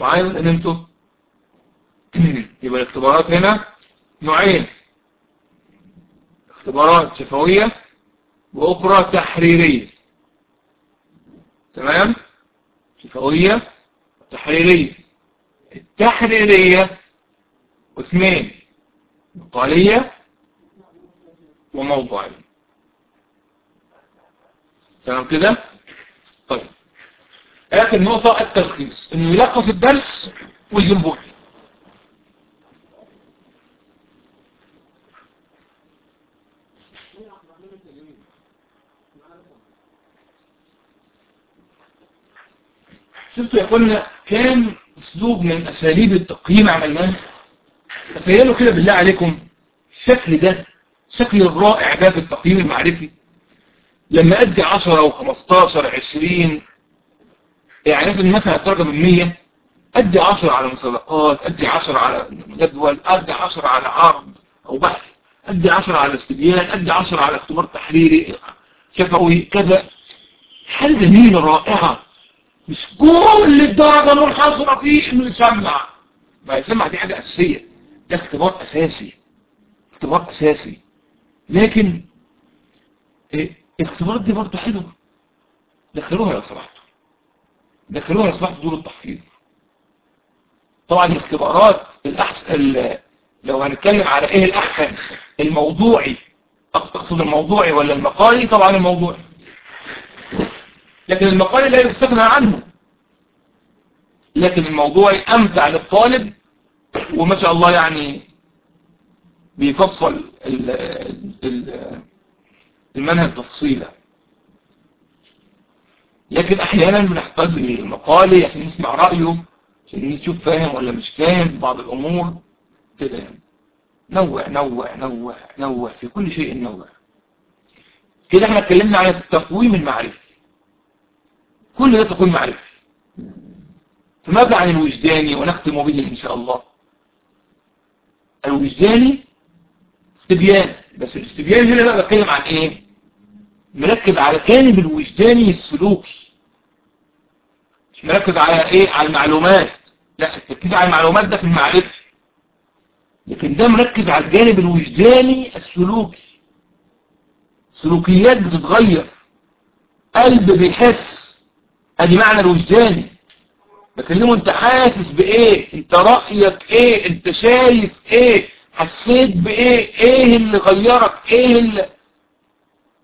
معايا ولا نمتوا يبقى الاختبارات هنا نوعين. اختبارات شفوية وأخرى تحريرية. تمام؟ شفوية تحريرية التحريرية اثنين مقالية وموضوعية. تمام كده؟ طيب. آخر نقطة التلخيص. إنه يلخص الدرس والجمهور. شفتوا يا اخوانا كام أسلوب من أساليب التقييم عملناه تخيلوا كده بالله عليكم الشكل ده الشكل الرائع ده في التقييم المعرفي. لما أدي 10 أو 15 20 يعني مثلا مثلا الدرجه من 100 أدي 10 على مسابقات أدي 10 على جدول أدي 10 على عرض أو بحث أدي 10 على استبيان أدي 10 على اختبار تحريري شفوي كذا. حاجة جميلة رائعة. مش كل الدرجة منحصرة فيه إنه يسمع ما يسمع دي حاجة أساسية. ده اختبار أساسي. اختبار أساسي. لكن إيه الاختبارات دي برضه حلوة دخلوها لو سمحتوا دخلوها لو سمحتوا دور التحفيظ. طبعا الاختبارات الاحسن لو هنتكلم على إيه الأحسن الموضوعي أقصد الموضوعي ولا المقالي؟ طبعا الموضوعي. لكن المقالي لا يستغنى عنه. لكن الموضوع أمتع للطالب وما شاء الله يعني بيفصل المنهج تفصيلا لكن أحيانا بنحتاج للمقالي عشان نسمع رأيه عشان نشوف فاهم ولا مش فاهم بعض الأمور كده يعني. نوع نوع نوع نوع في كل شيء نوع. كده إحنا اتكلمنا عن التقويم المعرفي. كل ده تقويم معرفي فماذا عن الوجداني؟ ونختم به إن شاء الله. الوجداني استبيان. بس الاستبيان هنا بقى بتكلم عن إيه؟ مركز على جانب الوجداني السلوكي. مش مركز على إيه؟ على المعلومات. لا التركيز على المعلومات ده في المعرفة. لكن ده مركز على الجانب الوجداني السلوكي. سلوكيات بتتغير. قلب بيحس. ادي معنى الوجداني بكلمه انت حاسس بايه؟ انت رأيك إيه؟ انت شايف إيه؟ حسيت بايه؟ إيه اللي غيرك؟ إيه اللي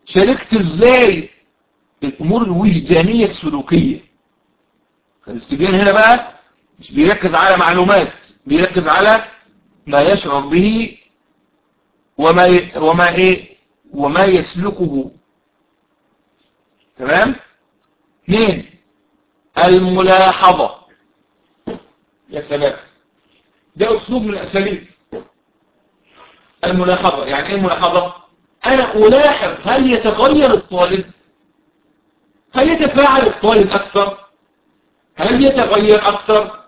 شاركت إزاي الأمور الوجدانية السلوكية؟ فالاستبيان هنا بقى مش بيركز على معلومات بيركز على ما يشعر به وما ي... وما إيه؟ وما يسلكه. تمام؟ اثنين الملاحظة. يا سلام. ده أسلوب من الأساليب. الملاحظة. يعني إيه الملاحظة؟ أنا ألاحظ هل يتغير الطالب؟ هل يتفاعل الطالب أكثر؟ هل يتغير أكثر؟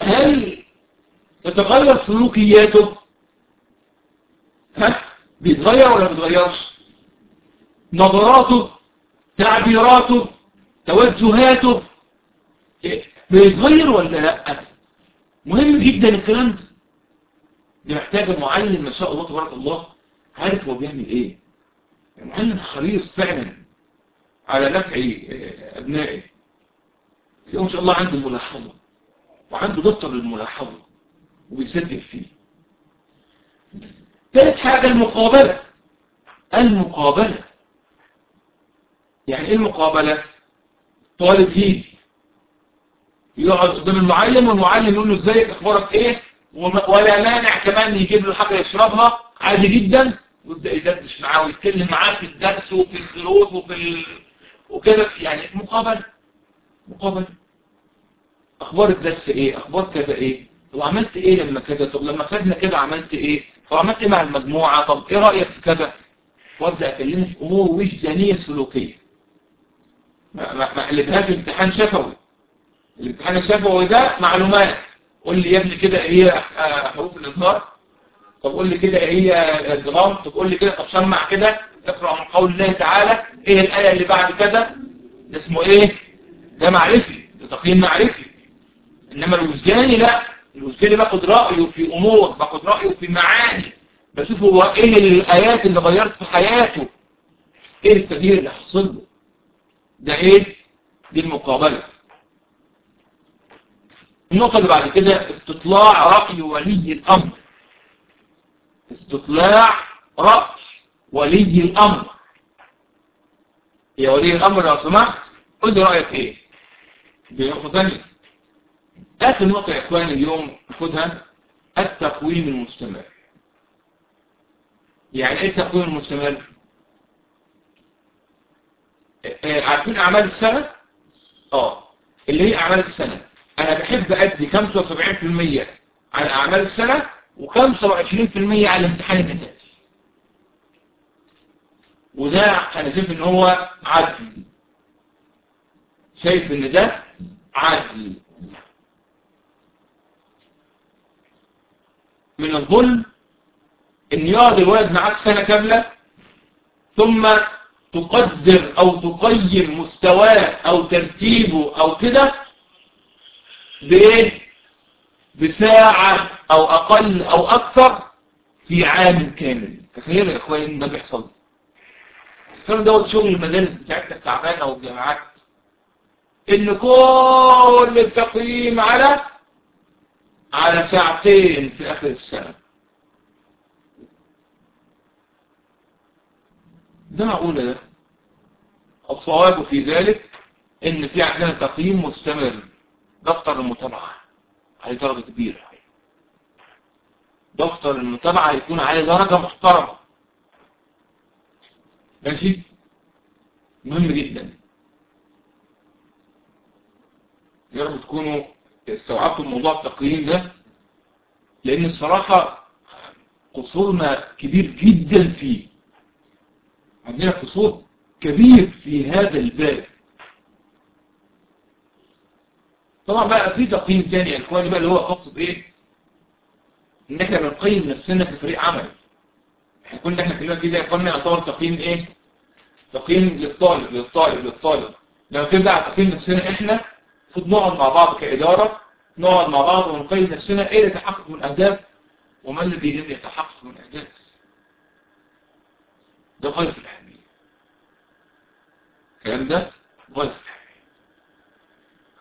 هل تتغير سلوكياته؟ ها؟ بيتغير ولا بيتغيرش؟ نظراته؟ تعبيراته؟ توجهاته بيتغير ولا لا؟ مهم جدا الكلام ده. دي محتاج المعلم ما شاء الله تبارك الله عارف هو بيعمل إيه. المعلم حريص فعلا على نفع أبنائه. تلاقيه ما شاء الله عنده ملاحظة وعنده دفتر للملاحظة وبيسجل فيه. ثالث حاجة المقابلة. المقابلة. يعني إيه المقابلة؟ طالب يجي يقعد قدام المعلم والمعلم يقول له إزيك أخبارك إيه؟ ولا مانع كمان يجيب له حاجة يشربها. عادي جدا. ويبدأ يدردش معاه ويتكلم معاه في الدرس وفي الدروس وفي ال... وكده. يعني مقابلة مقابلة أخبار الدرس إيه؟ أخبار كذا إيه؟ طب عملت إيه لما كذا؟ طب لما خدنا كذا عملت إيه؟ طب عملت إيه مع المجموعة؟ طب إيه رأيك في كذا؟ وأبدأ أكلمه في أمور وجدانية سلوكية. ما, ما, ما قلبهاش امتحان شفوي. الامتحان الشفوي ده معلومات. قول لي يا ابني كده إيه هي حروف الإصدار. طب قول لي كده إيه هي الدغام طب قول لي كده طب سمع كده. اقرأ من قول الله تعالى. إيه الآية اللي بعد كذا؟ اسمه إيه؟ ده معرفي. ده تقييم معرفي. إنما الوجداني لا. الوجداني باخد رأيه في أمور باخد رأيه في معاني. بشوف هو إيه الآيات اللي غيرت في حياته. إيه التغيير اللي حصل له؟ ده إيه؟ دي المقابلة. النقطة اللي بعد كده استطلاع رأي ولي الأمر. استطلاع رأي ولي الأمر. يا ولي الأمر لو سمحت قل لي رأيك إيه؟ دي نقطة ثانية آخر نقطة يا إخواني اليوم ناخدها التقويم المستمر. يعني إيه التقويم المستمر؟ عارفين أعمال السنة؟ آه. اللي هي أعمال السنة. أنا بحب أدي 75% على أعمال السنة و25% على الامتحان النهائي وده أنا شايف إن هو عدل. شايف إن ده عدل. من الظلم إن يقعد الولد معاك سنة كاملة ثم تقدر أو تقيم مستواه أو ترتيبه أو كده بايه بساعة أو أقل أو أكثر في عام كامل. تخيلوا يا إخواني إن ده بيحصل. الكلام دوت شغل المدارس بتاعتنا التعبانة والجامعات. إن كل التقييم على على ساعتين في آخر السنة. ده معقول ده الصواب في ذلك إن في عندنا تقييم مستمر دفتر المتابعة. على درجة كبيرة. دفتر المتابعة يكون عليه درجة محترمة. ماشي؟ مهم جدا. يا رب تكونوا استوعبتوا موضوع التقييم ده لأن الصراحة قصورنا كبير جدا فيه. عندنا قصور كبير في هذا الباب. طبعا بقى في تقييم تاني يا إخواني بقى اللي هو خاص بإيه؟ ان إحنا بنقيم نفسنا كفريق عمل. إحنا كنا إحنا كلنا فيه ده يا إخواني يعتبر تقييم إيه؟ تقييم للطالب للطالب للطالب. لما تبدأ على تقييم نفسنا إحنا المفروض نقعد مع بعض كإدارة نقعد مع بعض ونقيم نفسنا إيه اللي تحقق من أهداف وما الذي لم يتحقق من أهداف. ده غاية الأهمية الكلام ده غاية الأهمية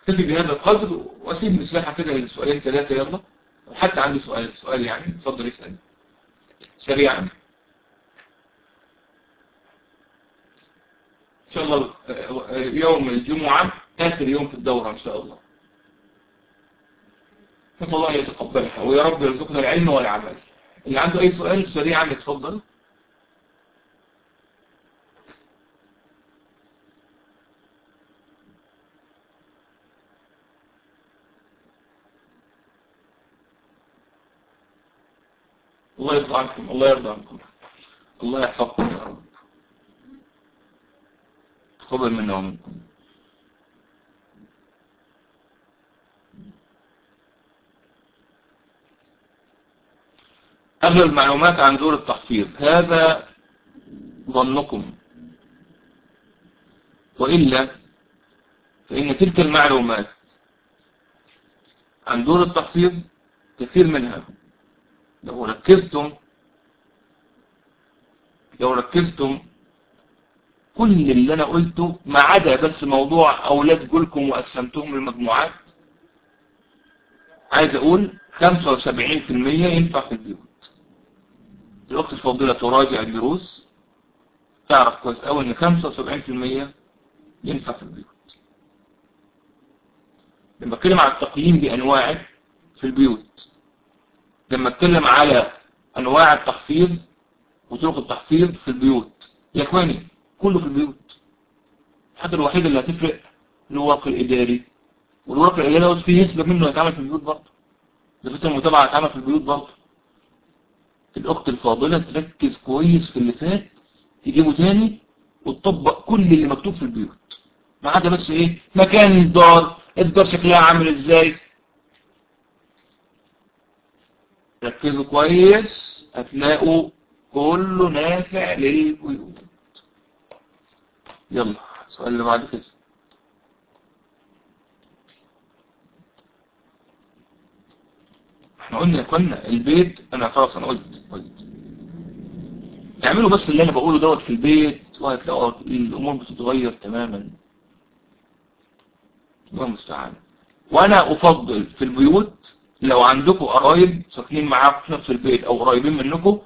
اكتفي بهذا القدر وأسيب مساحة كده لسؤالين ثلاثة يلا. وحتى عندي سؤال سؤال يعني. اتفضل اسأل. سريعا. إن شاء الله يوم الجمعة آخر يوم في الدورة إن شاء الله. نسأل الله يتقبلها ويا رب يرزقنا العلم والعمل. اللي عنده أي سؤال سريعا يتفضل الله يرضى عنكم الله يرضى عنكم الله يحفظكم يا رب. تقبل منا ومنكم. أغلب المعلومات عن دور التحفيظ. هذا ظنكم. وإلا فإن تلك المعلومات عن دور التحفيظ كثير منها. لو ركزتم لو ركزتم كل اللي أنا قلته ما عدا بس موضوع أولاد جولكم وقسمتهم لمجموعات عايز أقول 75% ينفع في البيوت. الوقت الفاضلة تراجع الدروس تعرف كويس قوي إن 75% ينفع في البيوت. لما اتكلم عن التقييم بأنواعه في البيوت لما اتكلم على انواع التحفيظ وطرق التحفيظ في البيوت. يا إخواني كله في البيوت. الحاجة الوحيدة اللي هتفرق الورق الإداري والورق الإداري دوت فيه نسبة منه هيتعمل في البيوت برضه. دفتر المتابعه هيتعمل في البيوت برضه. الأخت الفاضلة تركز كويس في اللي فات تجيبه تاني وتطبق كل اللي مكتوب في البيوت. ما عدا بس إيه؟ مكان الدار الدار شكلها عامل إزاي؟ ركزوا كويس هتلاقوا كله نافع للبيوت. يلا السؤال اللي بعد كده. إحنا قلنا اخوانا البيت أنا خلاص أنا قلت قلت. اعملوا بس اللي أنا بقوله دوت في البيت وهتلاقوا الأمور بتتغير تماما. الله المستعان. وأنا أفضل في البيوت لو عندكم قرايب ساكنين معاكم في نفس البيت أو قريبين منكم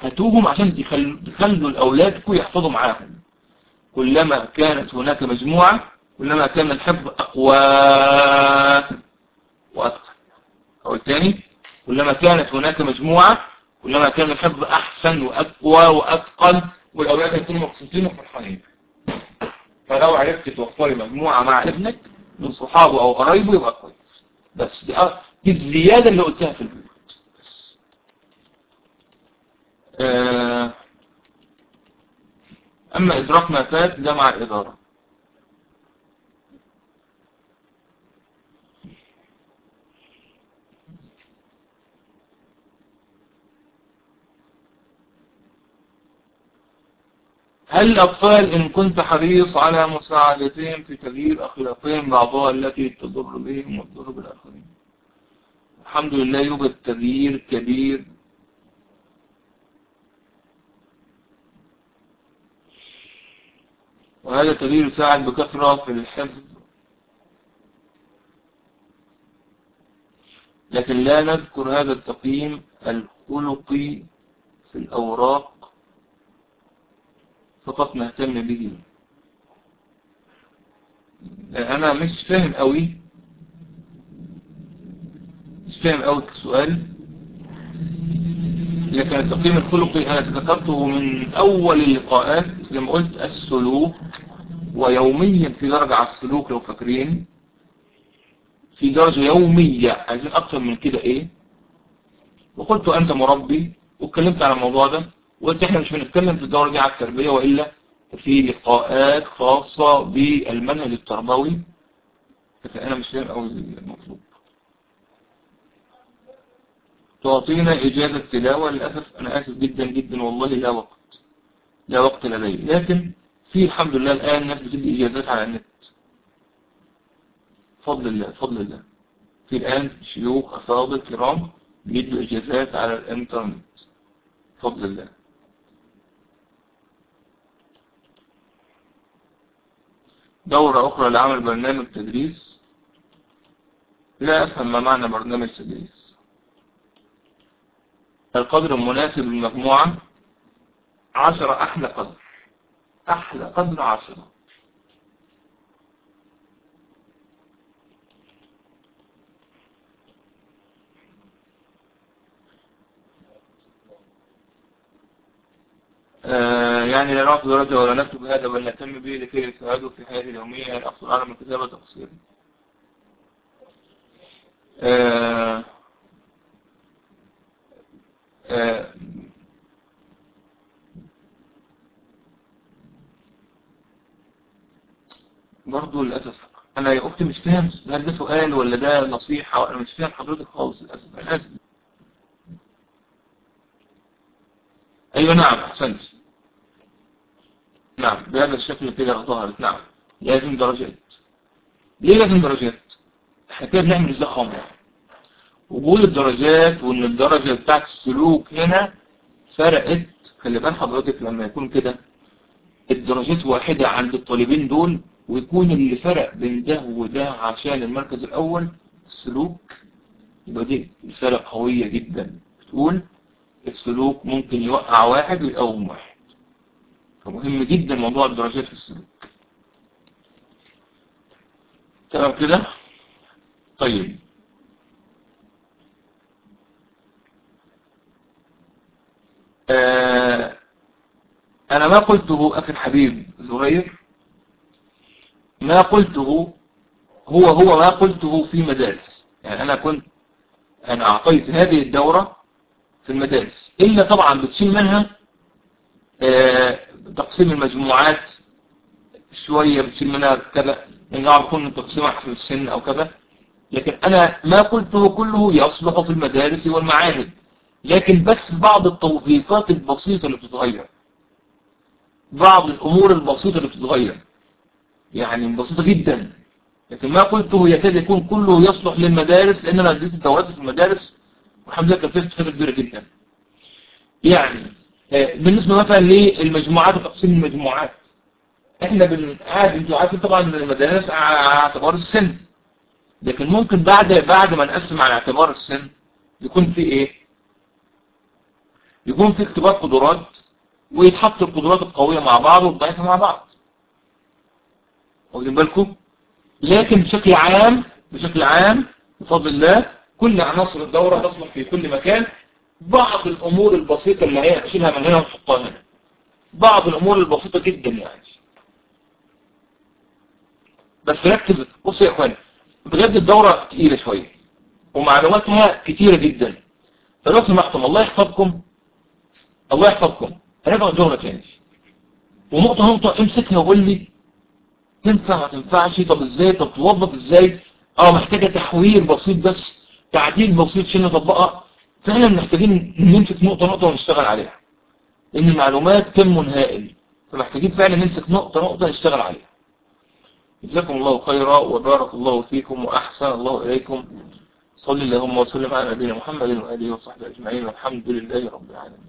هاتوهم عشان تخلوا, الاولادكم يحفظوا معاهم. كلما كانت هناك مجموعة كلما كان الحفظ أقوى واتقن أو الثاني كلما كانت هناك مجموعة كلما كان الحفظ أحسن وأقوى وأتقن والأولاد هيكونوا مبسوطين وفرحانين. فلو عرفت توفري مجموعة مع ابنك من صحابه أو قرايبه يبقى كويس. بس دي, دي الزيادة اللي قلتها في البيوت. آه أما إدراك ما فات ده مع الإدارة هل الأطفال إن كنت حريص على مساعدتهم في تغيير أخلاقهم بعضها التي تضر بهم وتضر بالآخرين؟ الحمد لله يوجد تغيير كبير. وهذا التغيير يساعد بكثرة في الحفظ. لكن لا نذكر هذا التقييم الخلقي في الأوراق فقط نهتم به. أنا مش فاهم قوي. مش فاهم قوي السؤال. لكن التقييم الخلقي أنا ذكرته من أول اللقاءات لما قلت السلوك ويوميا في درجة على السلوك لو فاكرين. في درجة يومية. عايزين أكتر من كده إيه؟ وقلت أنت مربي واتكلمت على الموضوع ده. وقلت إحنا مش بنتكلم في الدورة دي على التربية وإلا في لقاءات خاصة بالمنهج التربوي. أنا مش فاهم أوي المطلوب. تعطينا إجازة تلاوة للأسف. أنا آسف جدا جدا والله لا وقت. لا وقت لدي. لكن في الحمد لله الآن ناس بتدي إجازات على النت. فضل الله فضل الله. في الآن شيوخ أفاضل كرام بيدوا إجازات على الإنترنت. فضل الله. دورة أخرى لعمل برنامج تدريس. لا أفهم ما معنى برنامج تدريس. القدر المناسب للمجموعة عشرة أحلى قدر. أحلى قدر عشرة. آه يعني لا نعطي درجة ولا نكتب هذا بل نهتم به لكي يساعده في حياته اليومية يعني أحصل على من الكتابة تقصيرا. آه آه برضو للأسف أنا يا أختي مش فاهم هل ده سؤال ولا ده نصيحة أنا مش فاهم حضرتك خالص للأسف أنا آسف أيوة نعم أحسنت. نعم بهذا الشكل كده ظهرت نعم. لازم درجات. ليه لازم درجات؟ إحنا كده بنعمل إزاي خمر وجود الدرجات وإن الدرجة بتاعت السلوك هنا فرقت. خلي بال حضرتك لما يكون كده الدرجات واحدة عند الطالبين دول ويكون اللي فرق بين ده وده عشان المركز الأول السلوك يبقى دي رسالة قوية جدا. بتقول السلوك ممكن يوقع واحد ويقوم واحد. فمهم جدا موضوع الدرجات في السلوك. تمام كده؟ طيب. آه أنا ما قلته أخي الحبيب زهير. ما قلته هو هو ما قلته في مدارس. يعني أنا كنت أنا أعطيت هذه الدورة في المدارس. إلا طبعا بتشيل منها آه تقسيم المجموعات شوية بتشيل منها كذا نرجع بكون تقسيمها حسب السن أو كذا. لكن أنا ما قلته كله يصلح في المدارس والمعاهد. لكن بس بعض التوظيفات البسيطة اللي بتتغير. بعض الأمور البسيطة اللي بتتغير. يعني بسيطة جدا. لكن ما قلته يكاد يكون كله يصلح للمدارس لأن أنا اديت الدورات في المدارس والحمد لله كان فيها استفادة كبيرة جدا. يعني بالنسبة مثلا للمجموعات وتقسيم المجموعات. إحنا بنقعد أنتوا عارفين طبعا المدارس على اعتبار السن. لكن ممكن بعد بعد ما نقسم على اعتبار السن يكون في إيه؟ يكون في اختبار قدرات ويتحط القدرات القوية مع بعض والضعيفة مع بعض. واخدين بالكم؟ لكن بشكل عام بشكل عام بفضل الله كل عناصر الدورة تصلح في كل مكان. بعض الأمور البسيطة اللي هي هشيلها من هنا ونحطها هنا. بعض الأمور البسيطة جدا يعني. بس ركز بصوا يا إخواني بجد الدورة تقيلة شوية ومعلوماتها كتيرة جدا. فلو سمحتم الله يحفظكم. الله يحفظكم. هنبقى الدورة تاني. ونقطة نقطة امسكها وقول لي. تنفع ما تنفعش؟ طب إزاي؟ طب توظف إزاي؟ آه محتاجة تحوير بسيط بس. تعديل بسيط عشان نطبقها فعلا محتاجين نمسك نقطة نقطة ونشتغل عليها. لأن المعلومات كم هائل فمحتاجين فعلا نمسك نقطة نقطة نشتغل عليها. جزاكم الله خيرا وبارك الله فيكم وأحسن الله إليكم. صلى اللهم وسلم على نبينا محمد وآله وصحبه أجمعين والحمد لله رب العالمين.